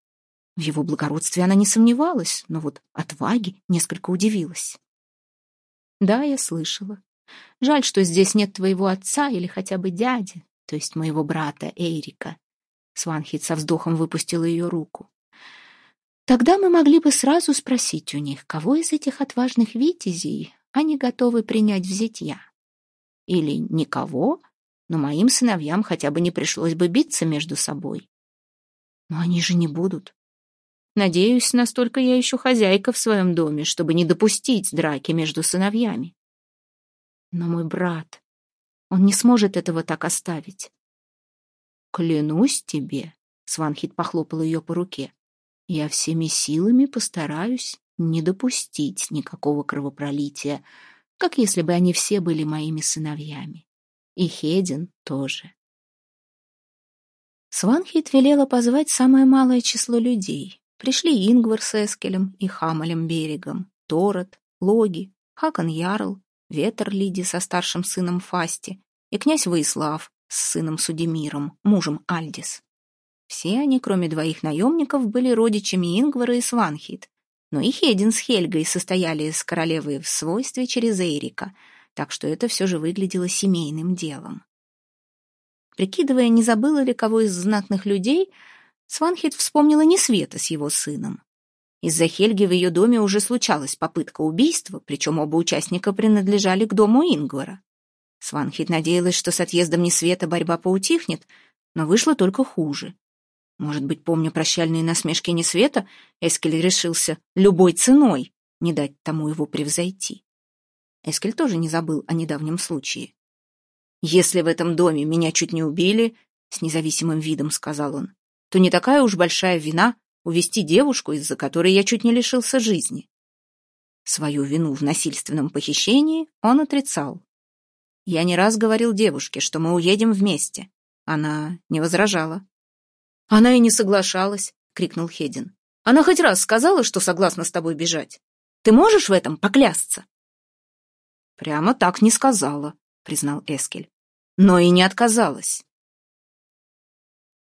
В его благородстве она не сомневалась, но вот отваги несколько удивилась. Да, я слышала. Жаль, что здесь нет твоего отца или хотя бы дяди, то есть моего брата Эрика. Сванхит со вздохом выпустила ее руку. Тогда мы могли бы сразу спросить у них, кого из этих отважных витязей они готовы принять в зятья. Или никого, но моим сыновьям хотя бы не пришлось бы биться между собой. Но они же не будут. Надеюсь, настолько я еще хозяйка в своем доме, чтобы не допустить драки между сыновьями. Но мой брат, он не сможет этого так оставить. Клянусь тебе, Сванхит похлопал ее по руке, я всеми силами постараюсь не допустить никакого кровопролития, как если бы они все были моими сыновьями. И Хедин тоже. Сванхит велела позвать самое малое число людей. Пришли Ингвар с Эскелем и Хамалем берегом, Торот, Логи, Хакон Ярл, Ветерлиди со старшим сыном Фасти и князь Воислав с сыном Судемиром, мужем Альдис. Все они, кроме двоих наемников, были родичами Ингвара и Сванхит, но и Хедин с Хельгой состояли с королевой в свойстве через Эйрика, так что это все же выглядело семейным делом. Прикидывая, не забыла ли кого из знатных людей, Сванхит вспомнила не Света с его сыном. Из-за Хельги в ее доме уже случалась попытка убийства, причем оба участника принадлежали к дому Ингвара. Сванхит надеялась, что с отъездом Несвета борьба поутихнет, но вышло только хуже. Может быть, помня прощальные насмешки Несвета, Эскель решился любой ценой не дать тому его превзойти. Эскель тоже не забыл о недавнем случае. «Если в этом доме меня чуть не убили», — с независимым видом сказал он, то не такая уж большая вина, увести девушку, из-за которой я чуть не лишился жизни. Свою вину в насильственном похищении он отрицал. Я не раз говорил девушке, что мы уедем вместе. Она не возражала. «Она и не соглашалась», — крикнул Хедин. «Она хоть раз сказала, что согласна с тобой бежать. Ты можешь в этом поклясться?» «Прямо так не сказала», — признал Эскель. «Но и не отказалась.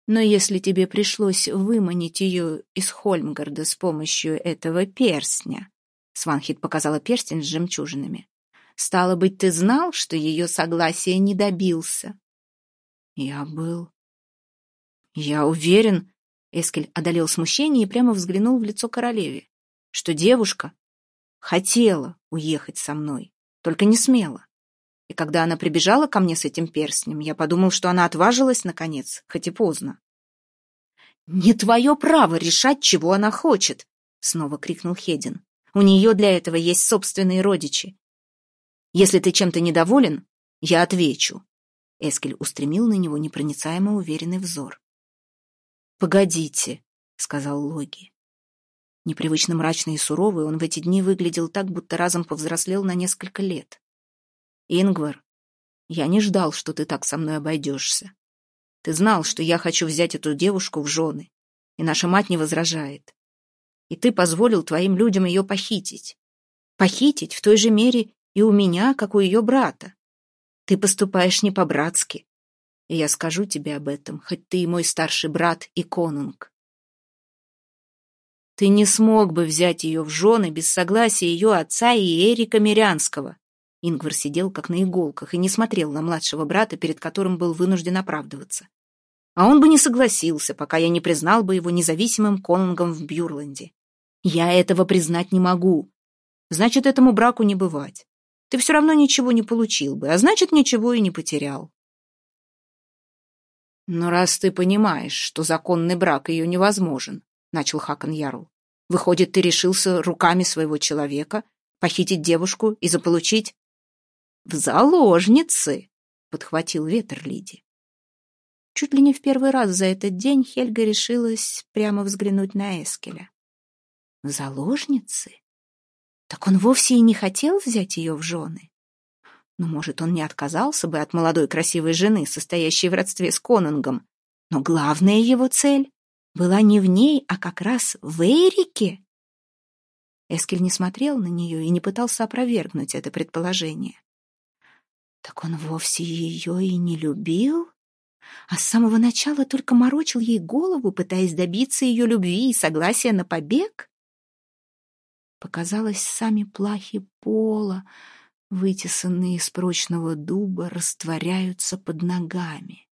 Но если тебе пришлось выманить ее из Хольмгарда с помощью этого перстня, Сванхит показала перстень с жемчужинами, стало быть, ты знал, что ее согласия не добился? Я был... Я уверен, Эскель одолел смущение и прямо взглянул в лицо королеве, что девушка хотела уехать со мной, только не смела. И когда она прибежала ко мне с этим перстнем, я подумал, что она отважилась, наконец, хоть и поздно. «Не твое право решать, чего она хочет!» — снова крикнул Хедин. «У нее для этого есть собственные родичи. Если ты чем-то недоволен, я отвечу». Эскель устремил на него непроницаемо уверенный взор. «Погодите», — сказал Логи. Непривычно мрачный и суровый, он в эти дни выглядел так, будто разом повзрослел на несколько лет. «Ингвар, я не ждал, что ты так со мной обойдешься. Ты знал, что я хочу взять эту девушку в жены, и наша мать не возражает. И ты позволил твоим людям ее похитить. Похитить в той же мере и у меня, как у ее брата. Ты поступаешь не по-братски. И я скажу тебе об этом, хоть ты и мой старший брат и конунг. Ты не смог бы взять ее в жены без согласия ее отца и Эрика Мирянского. Ингвар сидел как на иголках и не смотрел на младшего брата, перед которым был вынужден оправдываться. А он бы не согласился, пока я не признал бы его независимым конунгом в Бюрланде. Я этого признать не могу. Значит, этому браку не бывать. Ты все равно ничего не получил бы, а значит, ничего и не потерял. Но раз ты понимаешь, что законный брак ее невозможен, начал Хакон Ярл. «Выходит, ты решился руками своего человека похитить девушку и заполучить...» «В заложницы!» — подхватил Ветерлиди. Чуть ли не в первый раз за этот день Хельга решилась прямо взглянуть на Эскеля. «В заложницы? Так он вовсе и не хотел взять ее в жены?» Ну, может, он не отказался бы от молодой красивой жены, состоящей в родстве с Конунгом, но главная его цель была не в ней, а как раз в Эрике. Эскель не смотрел на нее и не пытался опровергнуть это предположение. Так он вовсе ее и не любил? А с самого начала только морочил ей голову, пытаясь добиться ее любви и согласия на побег? Показалось, сами плахи пола, вытесанные из прочного дуба, растворяются под ногами.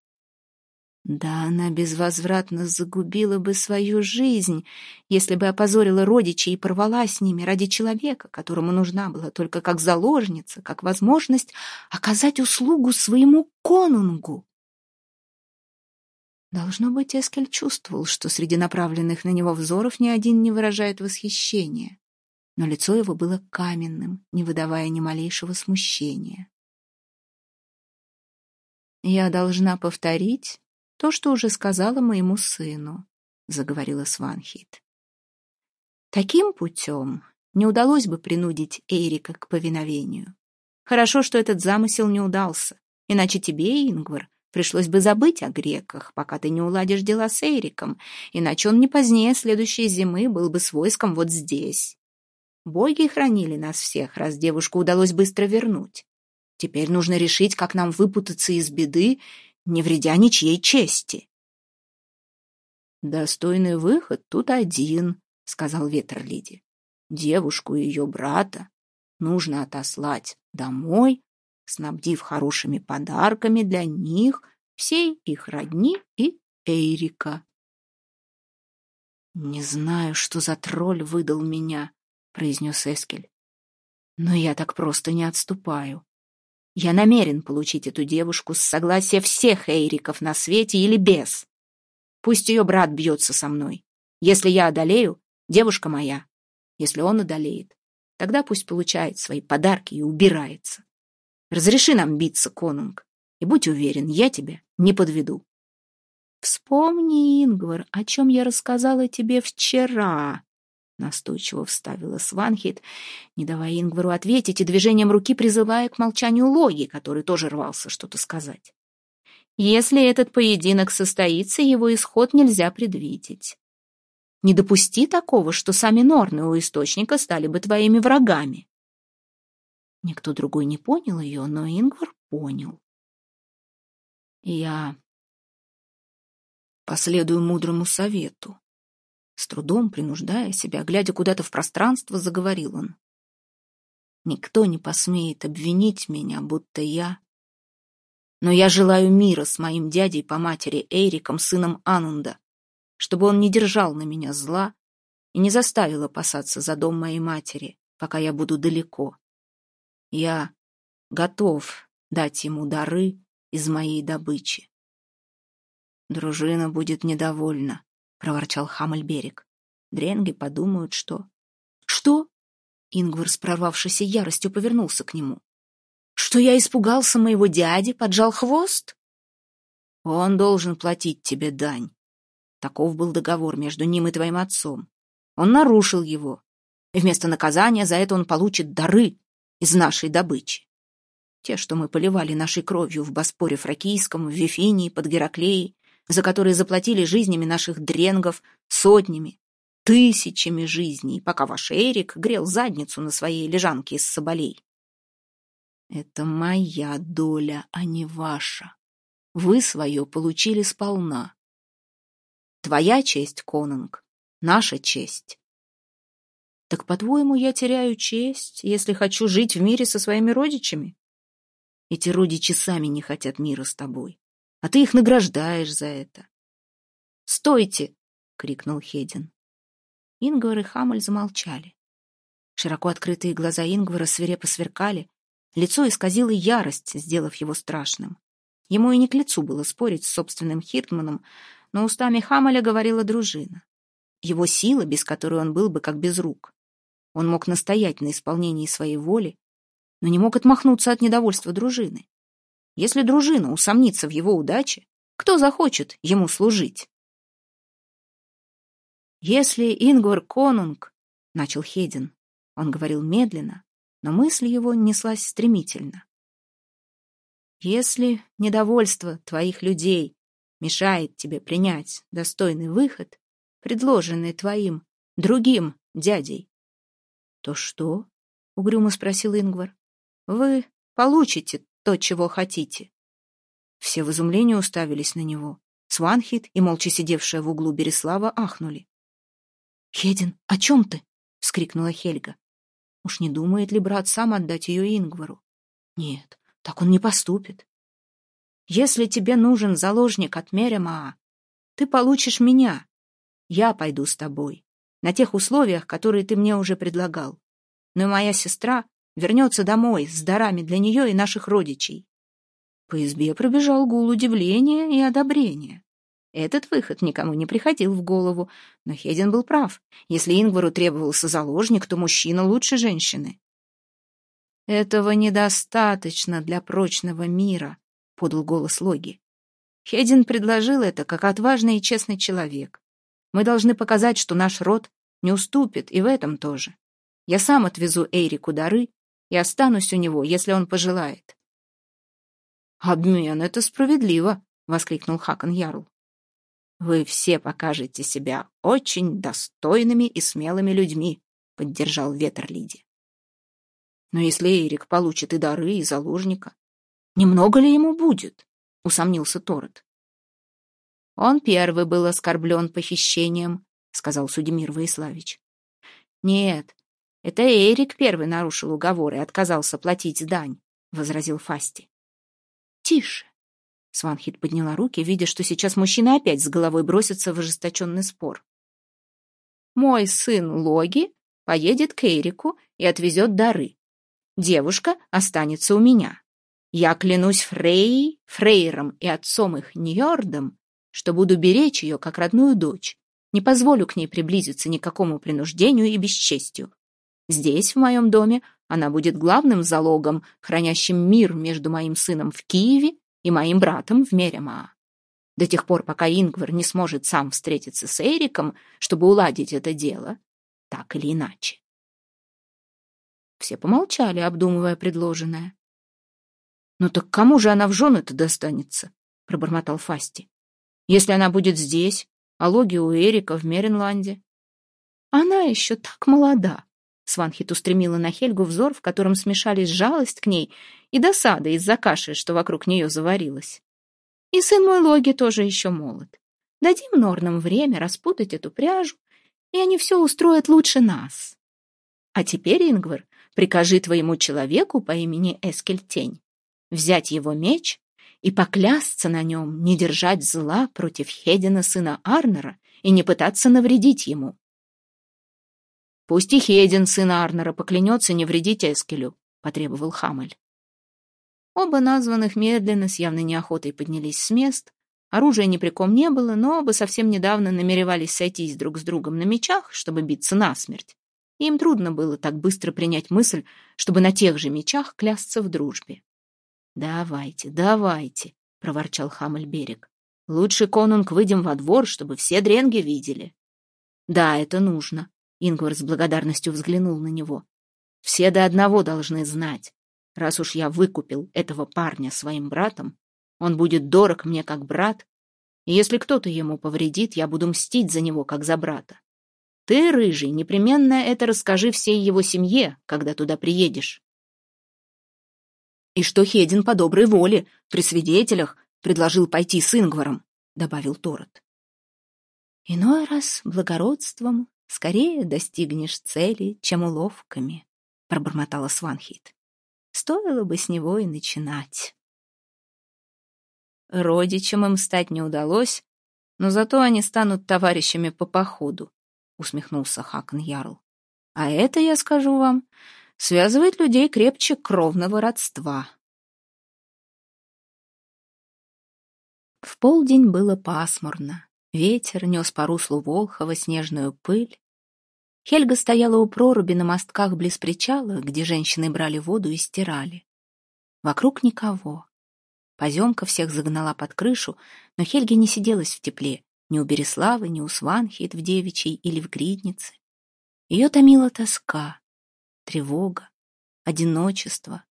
Да, она безвозвратно загубила бы свою жизнь, если бы опозорила родичей и порвала с ними ради человека, которому нужна была только как заложница, как возможность оказать услугу своему конунгу. Должно быть, Эскель чувствовал, что среди направленных на него взоров ни один не выражает восхищения, но лицо его было каменным, не выдавая ни малейшего смущения. «Я должна повторить, то, что уже сказала моему сыну», — заговорила Сванхит. «Таким путем не удалось бы принудить Эрика к повиновению. Хорошо, что этот замысел не удался, иначе тебе, Ингвар, пришлось бы забыть о греках, пока ты не уладишь дела с Эриком, иначе он не позднее следующей зимы был бы с войском вот здесь. Боги хранили нас всех, раз девушку удалось быстро вернуть. Теперь нужно решить, как нам выпутаться из беды не вредя ничьей чести. «Достойный выход тут один», — сказал Ветерлиди. «Девушку и ее брата нужно отослать домой, снабдив хорошими подарками для них, всей их родни и Эйрика». «Не знаю, что за тролль выдал меня», — произнес Эскель. «Но я так просто не отступаю. Я намерен получить эту девушку с согласия всех Эйриков на свете или без. Пусть ее брат бьется со мной. Если я одолею, девушка моя. Если он одолеет, тогда пусть получает свои подарки и убирается. Разреши нам биться, конунг, и будь уверен, я тебя не подведу. Вспомни, Ингвар, о чем я рассказала тебе вчера, Настойчиво вставила Сванхит, не давая Ингвару ответить и движением руки призывая к молчанию Логи, который тоже рвался что-то сказать. Если этот поединок состоится, его исход нельзя предвидеть. Не допусти такого, что сами Норны у источника стали бы твоими врагами. Никто другой не понял ее, но Ингвар понял. Я последую мудрому совету, с трудом, принуждая себя, глядя куда-то в пространство, заговорил он. «Никто не посмеет обвинить меня, будто я... Но я желаю мира с моим дядей по матери Эриком, сыном Анунда, чтобы он не держал на меня зла и не заставил опасаться за дом моей матери, пока я буду далеко. Я готов дать ему дары из моей добычи. Дружина будет недовольна, проворчал Хамельберик. Дренги подумают, что... Что? Ингвар с прорвавшейся яростью повернулся к нему. Что я испугался моего дяди, поджал хвост? Он должен платить тебе дань. Таков был договор между ним и твоим отцом. Он нарушил его. И вместо наказания за это он получит дары из нашей добычи. Те, что мы поливали нашей кровью в Боспоре Фракийском, в Вифинии, под Гераклеей, за которые заплатили жизнями наших дренгов сотнями, тысячами жизней, пока ваш Эрик грел задницу на своей лежанке из соболей. Это моя доля, а не ваша. Вы свое получили сполна. Твоя честь, конунг, наша честь. Так, по-твоему, я теряю честь, если хочу жить в мире со своими родичами? Эти родичи сами не хотят мира с тобой, а ты их награждаешь за это. «Стойте!» — крикнул Хедин. Ингвар и Хамаль замолчали. Широко открытые глаза Ингвара свирепо сверкали, лицо исказило ярость, сделав его страшным. Ему и не к лицу было спорить с собственным Хиртманом, но устами Хамаля говорила дружина. Его сила, без которой он был бы как без рук. Он мог настоять на исполнении своей воли, но не мог отмахнуться от недовольства дружины. Если дружина усомнится в его удаче, кто захочет ему служить? Если Ингвар Конунг, — начал Хедин, он говорил медленно, но мысль его неслась стремительно. Если недовольство твоих людей мешает тебе принять достойный выход, предложенный твоим другим дядей, то что? — угрюмо спросил Ингвар. — Вы получите то, чего хотите. Все в изумлении уставились на него. Сванхит и молча сидевшая в углу Береслава ахнули. — Хедин, о чем ты? — вскрикнула Хельга. Уж не думает ли брат сам отдать ее Ингвару? Нет, так он не поступит. Если тебе нужен заложник от Меремаа, ты получишь меня. Я пойду с тобой. На тех условиях, которые ты мне уже предлагал. Но моя сестра вернется домой с дарами для нее и наших родичей. По избе пробежал гул удивления и одобрения. Этот выход никому не приходил в голову, но Хедин был прав. Если Ингвару требовался заложник, то мужчина лучше женщины. «Этого недостаточно для прочного мира», — подал голос Логи. Хедин предложил это как отважный и честный человек. Мы должны показать, что наш род не уступит, и в этом тоже. Я сам отвезу Эйрику дары и останусь у него, если он пожелает. «Обмен — это справедливо», — воскликнул Хакон Ярл. «Вы все покажете себя очень достойными и смелыми людьми», — поддержал Ветер Лиди. «Но если Эрик получит и дары, и заложника, немного ли ему будет?» — усомнился Торет. «Он первый был оскорблен похищением», — сказал Судемир Воиславич. «Нет, это Эрик первый нарушил уговор и отказался платить дань», — возразил Фасти. «Тише!» Сванхит подняла руки, видя, что сейчас мужчина опять с головой бросится в ожесточенный спор. «Мой сын Логи поедет к Эрику и отвезет дары. Девушка останется у меня. Я клянусь Фрей, Фрейром и отцом их Ньордом, что буду беречь ее как родную дочь, не позволю к ней приблизиться никакому принуждению и бесчестью. Здесь, в моем доме, она будет главным залогом, хранящим мир между моим сыном в Киеве и моим братом в Мерема. До тех пор, пока Ингвар не сможет сам встретиться с Эриком, чтобы уладить это дело, так или иначе. Все помолчали, обдумывая предложенное. «Ну так кому же она в жены-то достанется?» — пробормотал Фасти. «Если она будет здесь, а Логи у Эрика в Меренланде». «Она еще так молода», Сванхит устремила на Хельгу взор, в котором смешались жалость к ней и досада из-за каши, что вокруг нее заварилась. И сын мой Логи тоже еще молод. Дадим Норнам время распутать эту пряжу, и они все устроят лучше нас. А теперь, Ингвар, прикажи твоему человеку по имени Эскельтень взять его меч и поклясться на нем не держать зла против Хедина сына Арнера и не пытаться навредить ему. «Пусть и Хедин, сын Арнера, поклянется не вредить Эскелю», — потребовал Хамель. Оба названных медленно, с явной неохотой поднялись с мест. Оружия ни при ком не было, но оба совсем недавно намеревались сойтись друг с другом на мечах, чтобы биться насмерть. И им трудно было так быстро принять мысль, чтобы на тех же мечах клясться в дружбе. «Давайте, давайте», — проворчал Хамель берег. «Лучше, конунг, выйдем во двор, чтобы все дренги видели». «Да, это нужно», Ингвар с благодарностью взглянул на него. «Все до одного должны знать. Раз уж я выкупил этого парня своим братом, он будет дорог мне как брат, и если кто-то ему повредит, я буду мстить за него, как за брата. Ты, рыжий, непременно это расскажи всей его семье, когда туда приедешь. «И что Хедин по доброй воле, при свидетелях, предложил пойти с Ингваром», — добавил Торот. «Иной раз благородством скорее достигнешь цели, чем уловками», — пробормотала Сванхит. «Стоило бы с него и начинать». Родичам им стать не удалось, но зато они станут товарищами по походу, — усмехнулся Хакн Ярл. А это, я скажу вам, связывает людей крепче кровного родства. В полдень было пасмурно. Ветер нес по руслу Волхова снежную пыль. Хельга стояла у проруби на мостках близ причала, где женщины брали воду и стирали. Вокруг никого. Поземка всех загнала под крышу, но Хельге не сиделась в тепле, ни у Береславы, ни у Сванхит в девичьей или в гриднице. Ее томила тоска, тревога, одиночество.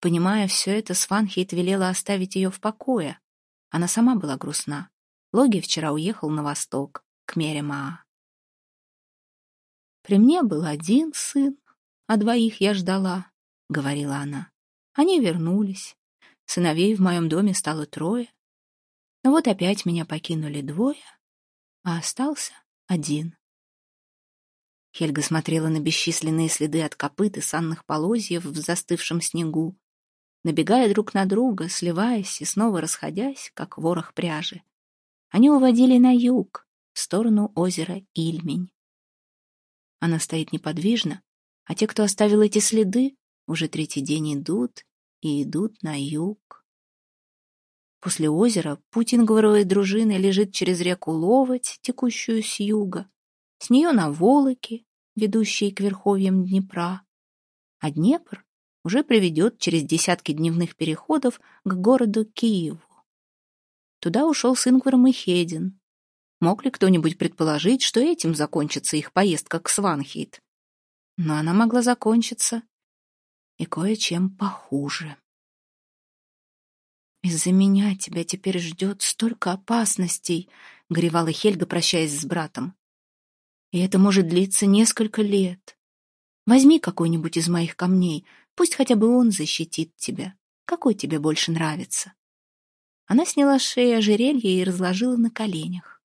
Понимая все это, Сванхит велела оставить ее в покое. Она сама была грустна. Логи вчера уехал на восток, к Меремаа. «При мне был один сын, а двоих я ждала», — говорила она. Они вернулись. Сыновей в моем доме стало трое. Но вот опять меня покинули двое, а остался один. Хельга смотрела на бесчисленные следы от копыт и санных полозьев в застывшем снегу, набегая друг на друга, сливаясь и снова расходясь, как ворох пряжи. Они уводили на юг, в сторону озера Ильмень. Она стоит неподвижно, а те, кто оставил эти следы, уже третий день идут и идут на юг. После озера путь ингваровой дружины лежит через реку Ловоть, текущую с юга, с нее на Волоки, ведущие к верховьям Днепра, а Днепр уже приведет через десятки дневных переходов к городу Киеву. Туда ушел с Ингваром и Хедин. Мог ли кто-нибудь предположить, что этим закончится их поездка к Сванхейт? Но она могла закончиться и кое-чем похуже. «Из-за меня тебя теперь ждет столько опасностей», — горевала Хельга, прощаясь с братом. «И это может длиться несколько лет. Возьми какой-нибудь из моих камней, пусть хотя бы он защитит тебя. Какой тебе больше нравится?» Она сняла с шеи ожерелье и разложила на коленях.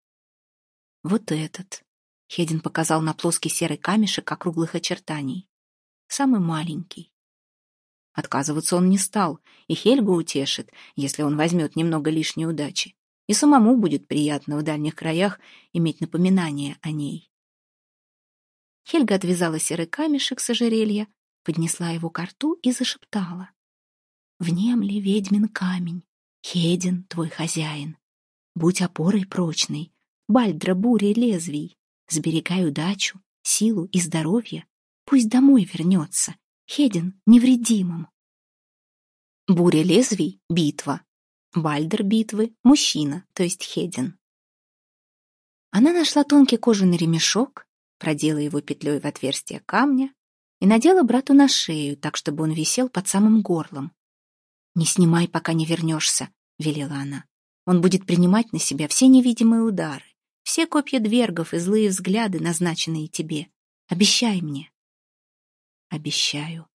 «Вот этот», — Хедин показал на плоский серый камешек округлых очертаний. «Самый маленький. Отказываться он не стал, и Хельгу утешит, если он возьмет немного лишней удачи. И самому будет приятно в дальних краях иметь напоминание о ней. Хельга отвязала серый камешек с ожерелья, поднесла его к рту и зашептала. «Внемли, ведьмин камень, Хедин, твой хозяин. Будь опорой прочной, Бальдра бури лезвий, сберегай удачу, силу и здоровье. Пусть домой вернется, Хедин невредимым. Буря лезвий — битва. Бальдер битвы — мужчина, то есть Хедин. Она нашла тонкий кожаный ремешок, продела его петлей в отверстие камня и надела брату на шею, так, чтобы он висел под самым горлом. «Не снимай, пока не вернешься», — велела она. «Он будет принимать на себя все невидимые удары, все копья двергов и злые взгляды, назначенные тебе. Обещай мне». «Обещаю».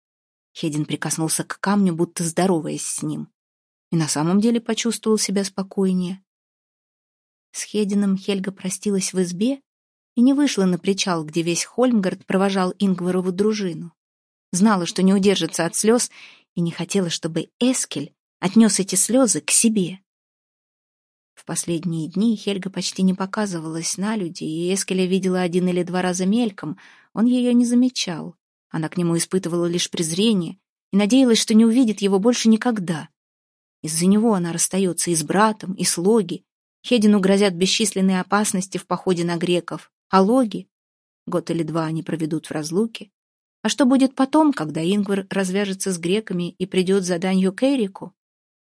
Хедин прикоснулся к камню, будто здороваясь с ним. И на самом деле почувствовал себя спокойнее. С Хедином Хельга простилась в избе и не вышла на причал, где весь Хольмгард провожал Ингварову дружину. Знала, что не удержится от слез, и не хотела, чтобы Эскель отнес эти слезы к себе. В последние дни Хельга почти не показывалась на люди, и Эскеля видела один или два раза мельком, он ее не замечал. Она к нему испытывала лишь презрение и надеялась, что не увидит его больше никогда. Из-за него она расстается и с братом, и с Логи. Хедину грозят бесчисленные опасности в походе на греков, а Логи... Год или два они проведут в разлуке. А что будет потом, когда Ингвар развяжется с греками и придет за данью к Эрику?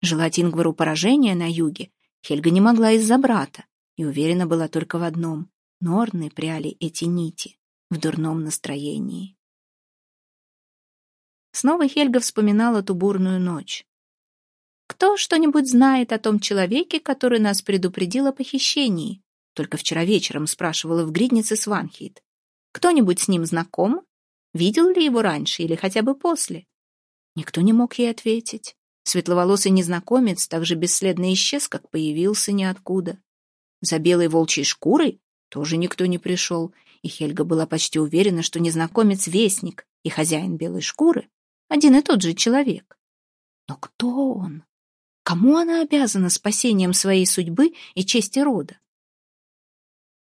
Желать Ингвару поражения на юге Хельга не могла из-за брата и уверена была только в одном — Норны пряли эти нити в дурном настроении. Снова Хельга вспоминала ту бурную ночь. «Кто что-нибудь знает о том человеке, который нас предупредил о похищении?» Только вчера вечером спрашивала в гриднице Сванхит. «Кто-нибудь с ним знаком? Видел ли его раньше или хотя бы после?» Никто не мог ей ответить. Светловолосый незнакомец также бесследно исчез, как появился ниоткуда. За белой волчьей шкурой тоже никто не пришел, и Хельга была почти уверена, что незнакомец — вестник и хозяин белой шкуры — один и тот же человек. Но кто он? Кому она обязана спасением своей судьбы и чести рода?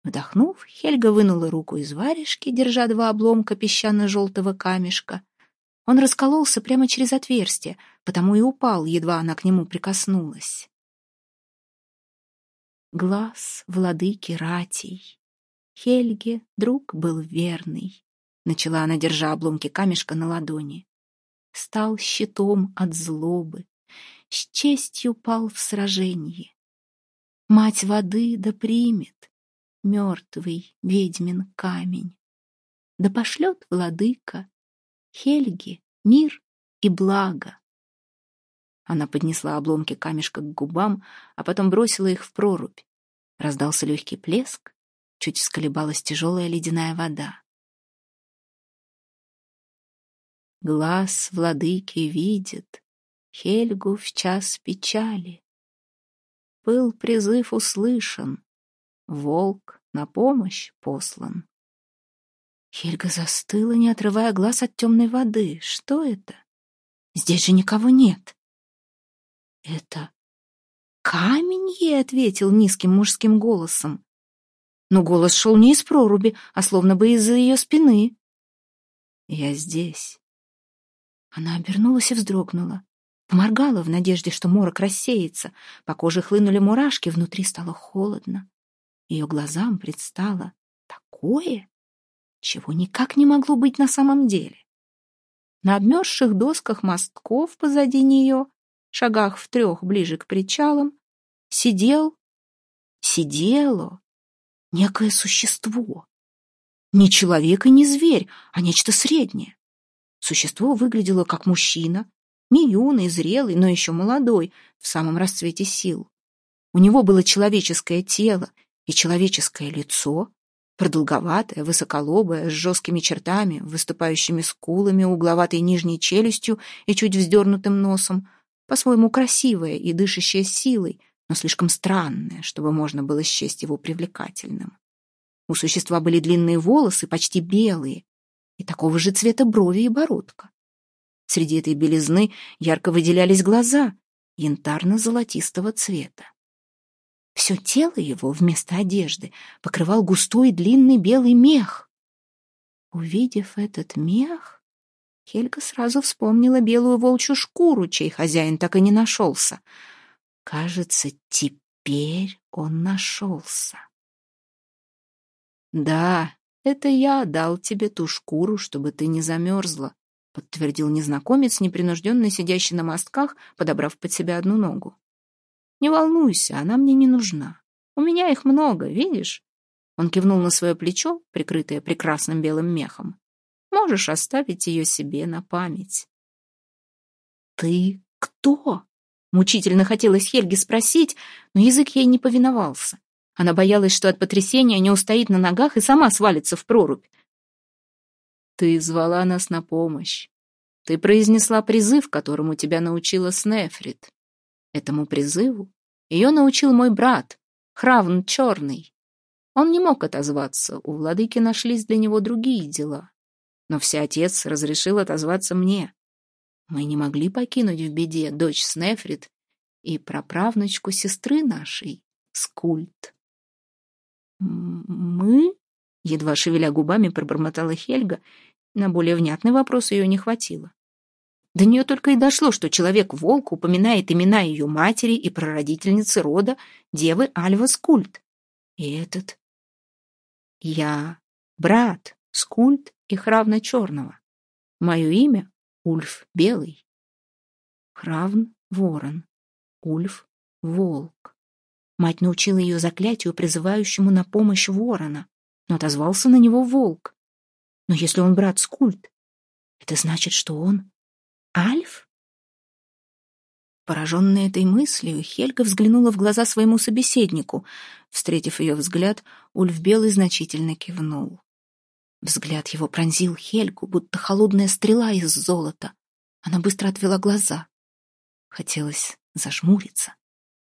Вдохнув, Хельга вынула руку из варежки, держа два обломка песчано-желтого камешка. Он раскололся прямо через отверстие, потому и упал, едва она к нему прикоснулась. Глаз владыки ратей. Хельге друг был верный. Начала она, держа обломки камешка на ладони. Стал щитом от злобы. С честью пал в сражении. Мать воды да примет мертвый ведьмин камень. Да пошлет владыка Хельге мир и благо. Она поднесла обломки камешка к губам, а потом бросила их в прорубь. Раздался легкий плеск, чуть всколебалась тяжелая ледяная вода. Глаз владыки видит Хельгу в час печали. Был призыв услышан, волк на помощь послан. Хельга застыла, не отрывая глаз от темной воды. Что это? Здесь же никого нет. Это камень ей ответил низким мужским голосом но голос шел не из проруби, а словно бы из-за ее спины. «Я здесь». Она обернулась и вздрогнула. Поморгала в надежде, что морок рассеется. По коже хлынули мурашки, внутри стало холодно. Ее глазам предстало такое, чего никак не могло быть на самом деле. На обмерзших досках мостков позади нее, шагах в трех ближе к причалам, сидел, сидело некое существо. Не человек и не зверь, а нечто среднее. Существо выглядело как мужчина, не юный, зрелый, но еще молодой, в самом расцвете сил. У него было человеческое тело и человеческое лицо, продолговатое, высоколобое, с жесткими чертами, выступающими скулами, угловатой нижней челюстью и чуть вздернутым носом, по-своему красивое и дышащее силой, но слишком странное, чтобы можно было счесть его привлекательным. У существа были длинные волосы, почти белые, и такого же цвета брови и бородка. Среди этой белизны ярко выделялись глаза янтарно-золотистого цвета. Все тело его вместо одежды покрывал густой длинный белый мех. Увидев этот мех, Хельга сразу вспомнила белую волчью шкуру, чей хозяин так и не нашелся — Кажется, теперь он нашелся. «Да, это я дал тебе ту шкуру, чтобы ты не замерзла», подтвердил незнакомец, непринужденно сидящий на мостках, подобрав под себя одну ногу. «Не волнуйся, она мне не нужна. У меня их много, видишь?» Он кивнул на свое плечо, прикрытое прекрасным белым мехом. «Можешь оставить ее себе на память». «Ты кто?» Мучительно хотелось Хельге спросить, но язык ей не повиновался. Она боялась, что от потрясения не устоит на ногах и сама свалится в прорубь. «Ты звала нас на помощь. Ты произнесла призыв, которому тебя научила Снефрит. Этому призыву ее научил мой брат, Хравн Черный. Он не мог отозваться, у владыки нашлись для него другие дела. Но всеотец разрешил отозваться мне. Мы не могли покинуть в беде дочь Снефрит и праправнучку сестры нашей, Скульт. «Мы?» — едва шевеля губами пробормотала Хельга. На более внятный вопрос ее не хватило. До нее только и дошло, что человек-волк упоминает имена ее матери и прародительницы рода, девы Альва Скульт. И этот... Я брат Скульт и Хравна Черного. Мое имя Ульф белый. Хравн — ворон. Ульф — волк. Мать научила ее заклятию, призывающему на помощь ворона, но отозвался на него волк. Но если он брат Скульт, это значит, что он Альф? Пораженная этой мыслью, Хельга взглянула в глаза своему собеседнику. Встретив ее взгляд, Ульф Белый значительно кивнул. Взгляд его пронзил Хельгу, будто холодная стрела из золота. Она быстро отвела глаза. Хотелось зажмуриться,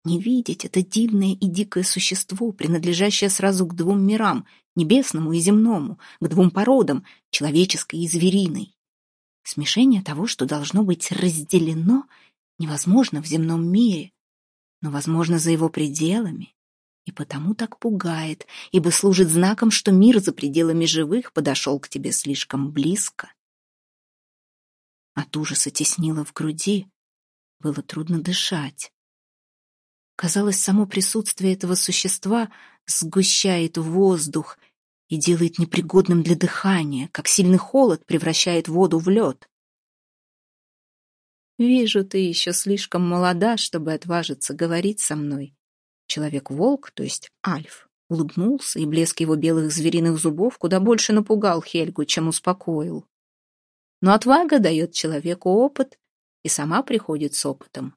не видеть это дивное и дикое существо, принадлежащее сразу к двум мирам, небесному и земному, к двум породам, человеческой и звериной. Смешение того, что должно быть разделено, невозможно в земном мире, но возможно за его пределами, и потому так пугает, ибо служит знаком, что мир за пределами живых подошел к тебе слишком близко. От ужаса теснило в груди, было трудно дышать. Казалось, само присутствие этого существа сгущает воздух и делает непригодным для дыхания, как сильный холод превращает воду в лед. «Вижу, ты еще слишком молода, чтобы отважиться говорить со мной». Человек-волк, то есть Альф, улыбнулся, и блеск его белых звериных зубов куда больше напугал Хельгу, чем успокоил. Но отвага дает человеку опыт, и сама приходит с опытом.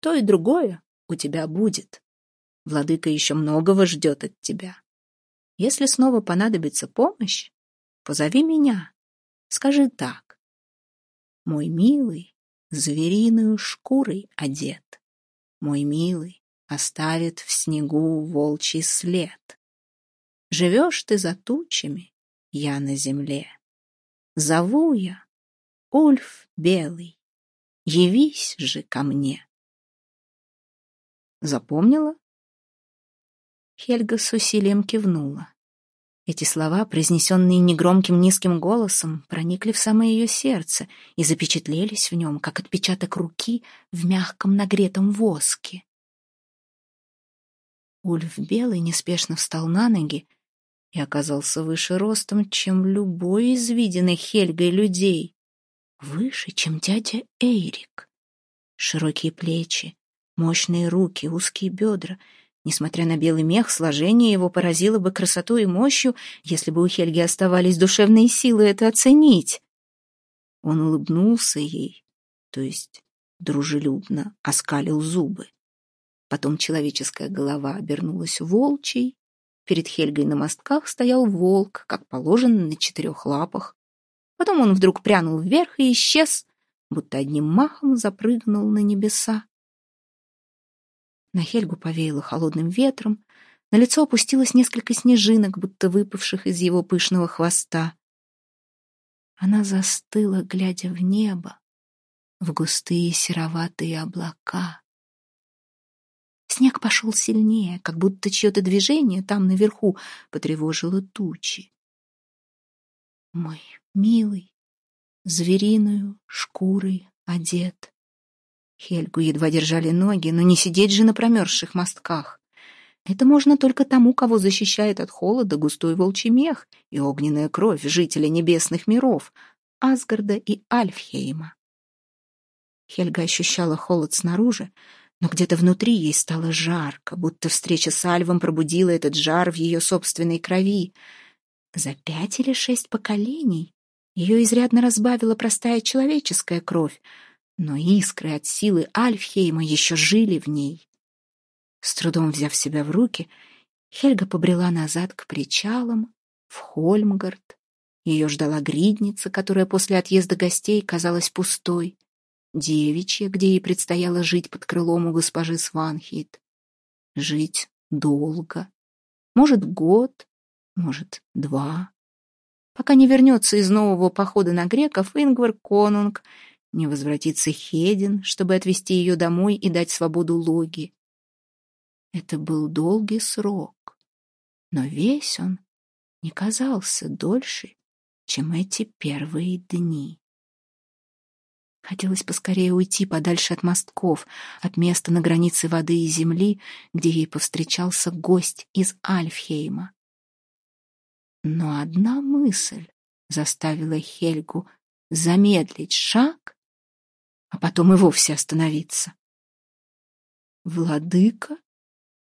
То и другое у тебя будет. Владыка еще многого ждет от тебя. Если снова понадобится помощь, позови меня. Скажи так. Мой милый, звериную шкурой одет. Мой милый оставит в снегу волчий след. Живешь ты за тучами, я на земле. Зову я, Ульф белый, явись же ко мне. Запомнила? Хельга с усилием кивнула. Эти слова, произнесенные негромким низким голосом, проникли в самое ее сердце и запечатлелись в нем, как отпечаток руки в мягком нагретом воске. Ульф Белый неспешно встал на ноги и оказался выше ростом, чем любой из виденных Хельгой людей. Выше, чем дядя Эйрик. Широкие плечи, мощные руки, узкие бедра — Несмотря на белый мех, сложение его поразило бы красотой и мощью, если бы у Хельги оставались душевные силы это оценить. Он улыбнулся ей, то есть дружелюбно оскалил зубы. Потом человеческая голова обернулась волчьей. Перед Хельгой на мостках стоял волк, как положено, на четырех лапах. Потом он вдруг прянул вверх и исчез, будто одним махом запрыгнул на небеса. На Хельгу повеяло холодным ветром, на лицо опустилось несколько снежинок, будто выпавших из его пышного хвоста. Она застыла, глядя в небо, в густые сероватые облака. Снег пошел сильнее, как будто чье-то движение там наверху потревожило тучи. Мой милый, звериную шкурой одет, Хельгу едва держали ноги, но не сидеть же на промерзших мостках. Это можно только тому, кого защищает от холода густой волчий мех и огненная кровь жителя небесных миров, Асгарда и Альфхейма. Хельга ощущала холод снаружи, но где-то внутри ей стало жарко, будто встреча с Альвом пробудила этот жар в ее собственной крови. За пять или шесть поколений ее изрядно разбавила простая человеческая кровь, но искры от силы Альфхейма еще жили в ней. С трудом взяв себя в руки, Хельга побрела назад к причалам, в Хольмгард. Ее ждала гридница, которая после отъезда гостей казалась пустой, девичья, где ей предстояло жить под крылом у госпожи Сванхит. Жить долго. Может, год, может, два. Пока не вернется из нового похода на греков Ингвар Конунг не возвратится Хедин, чтобы отвезти ее домой и дать свободу Логи. Это был долгий срок, но весь он не казался дольше, чем эти первые дни. Хотелось поскорее уйти подальше от мостков, от места на границе воды и земли, где ей повстречался гость из Альфхейма. Но одна мысль заставила Хельгу замедлить шаг а потом и вовсе остановиться. Владыка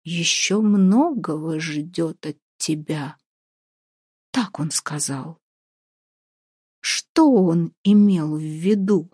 еще многого ждет от тебя. Так он сказал. Что он имел в виду?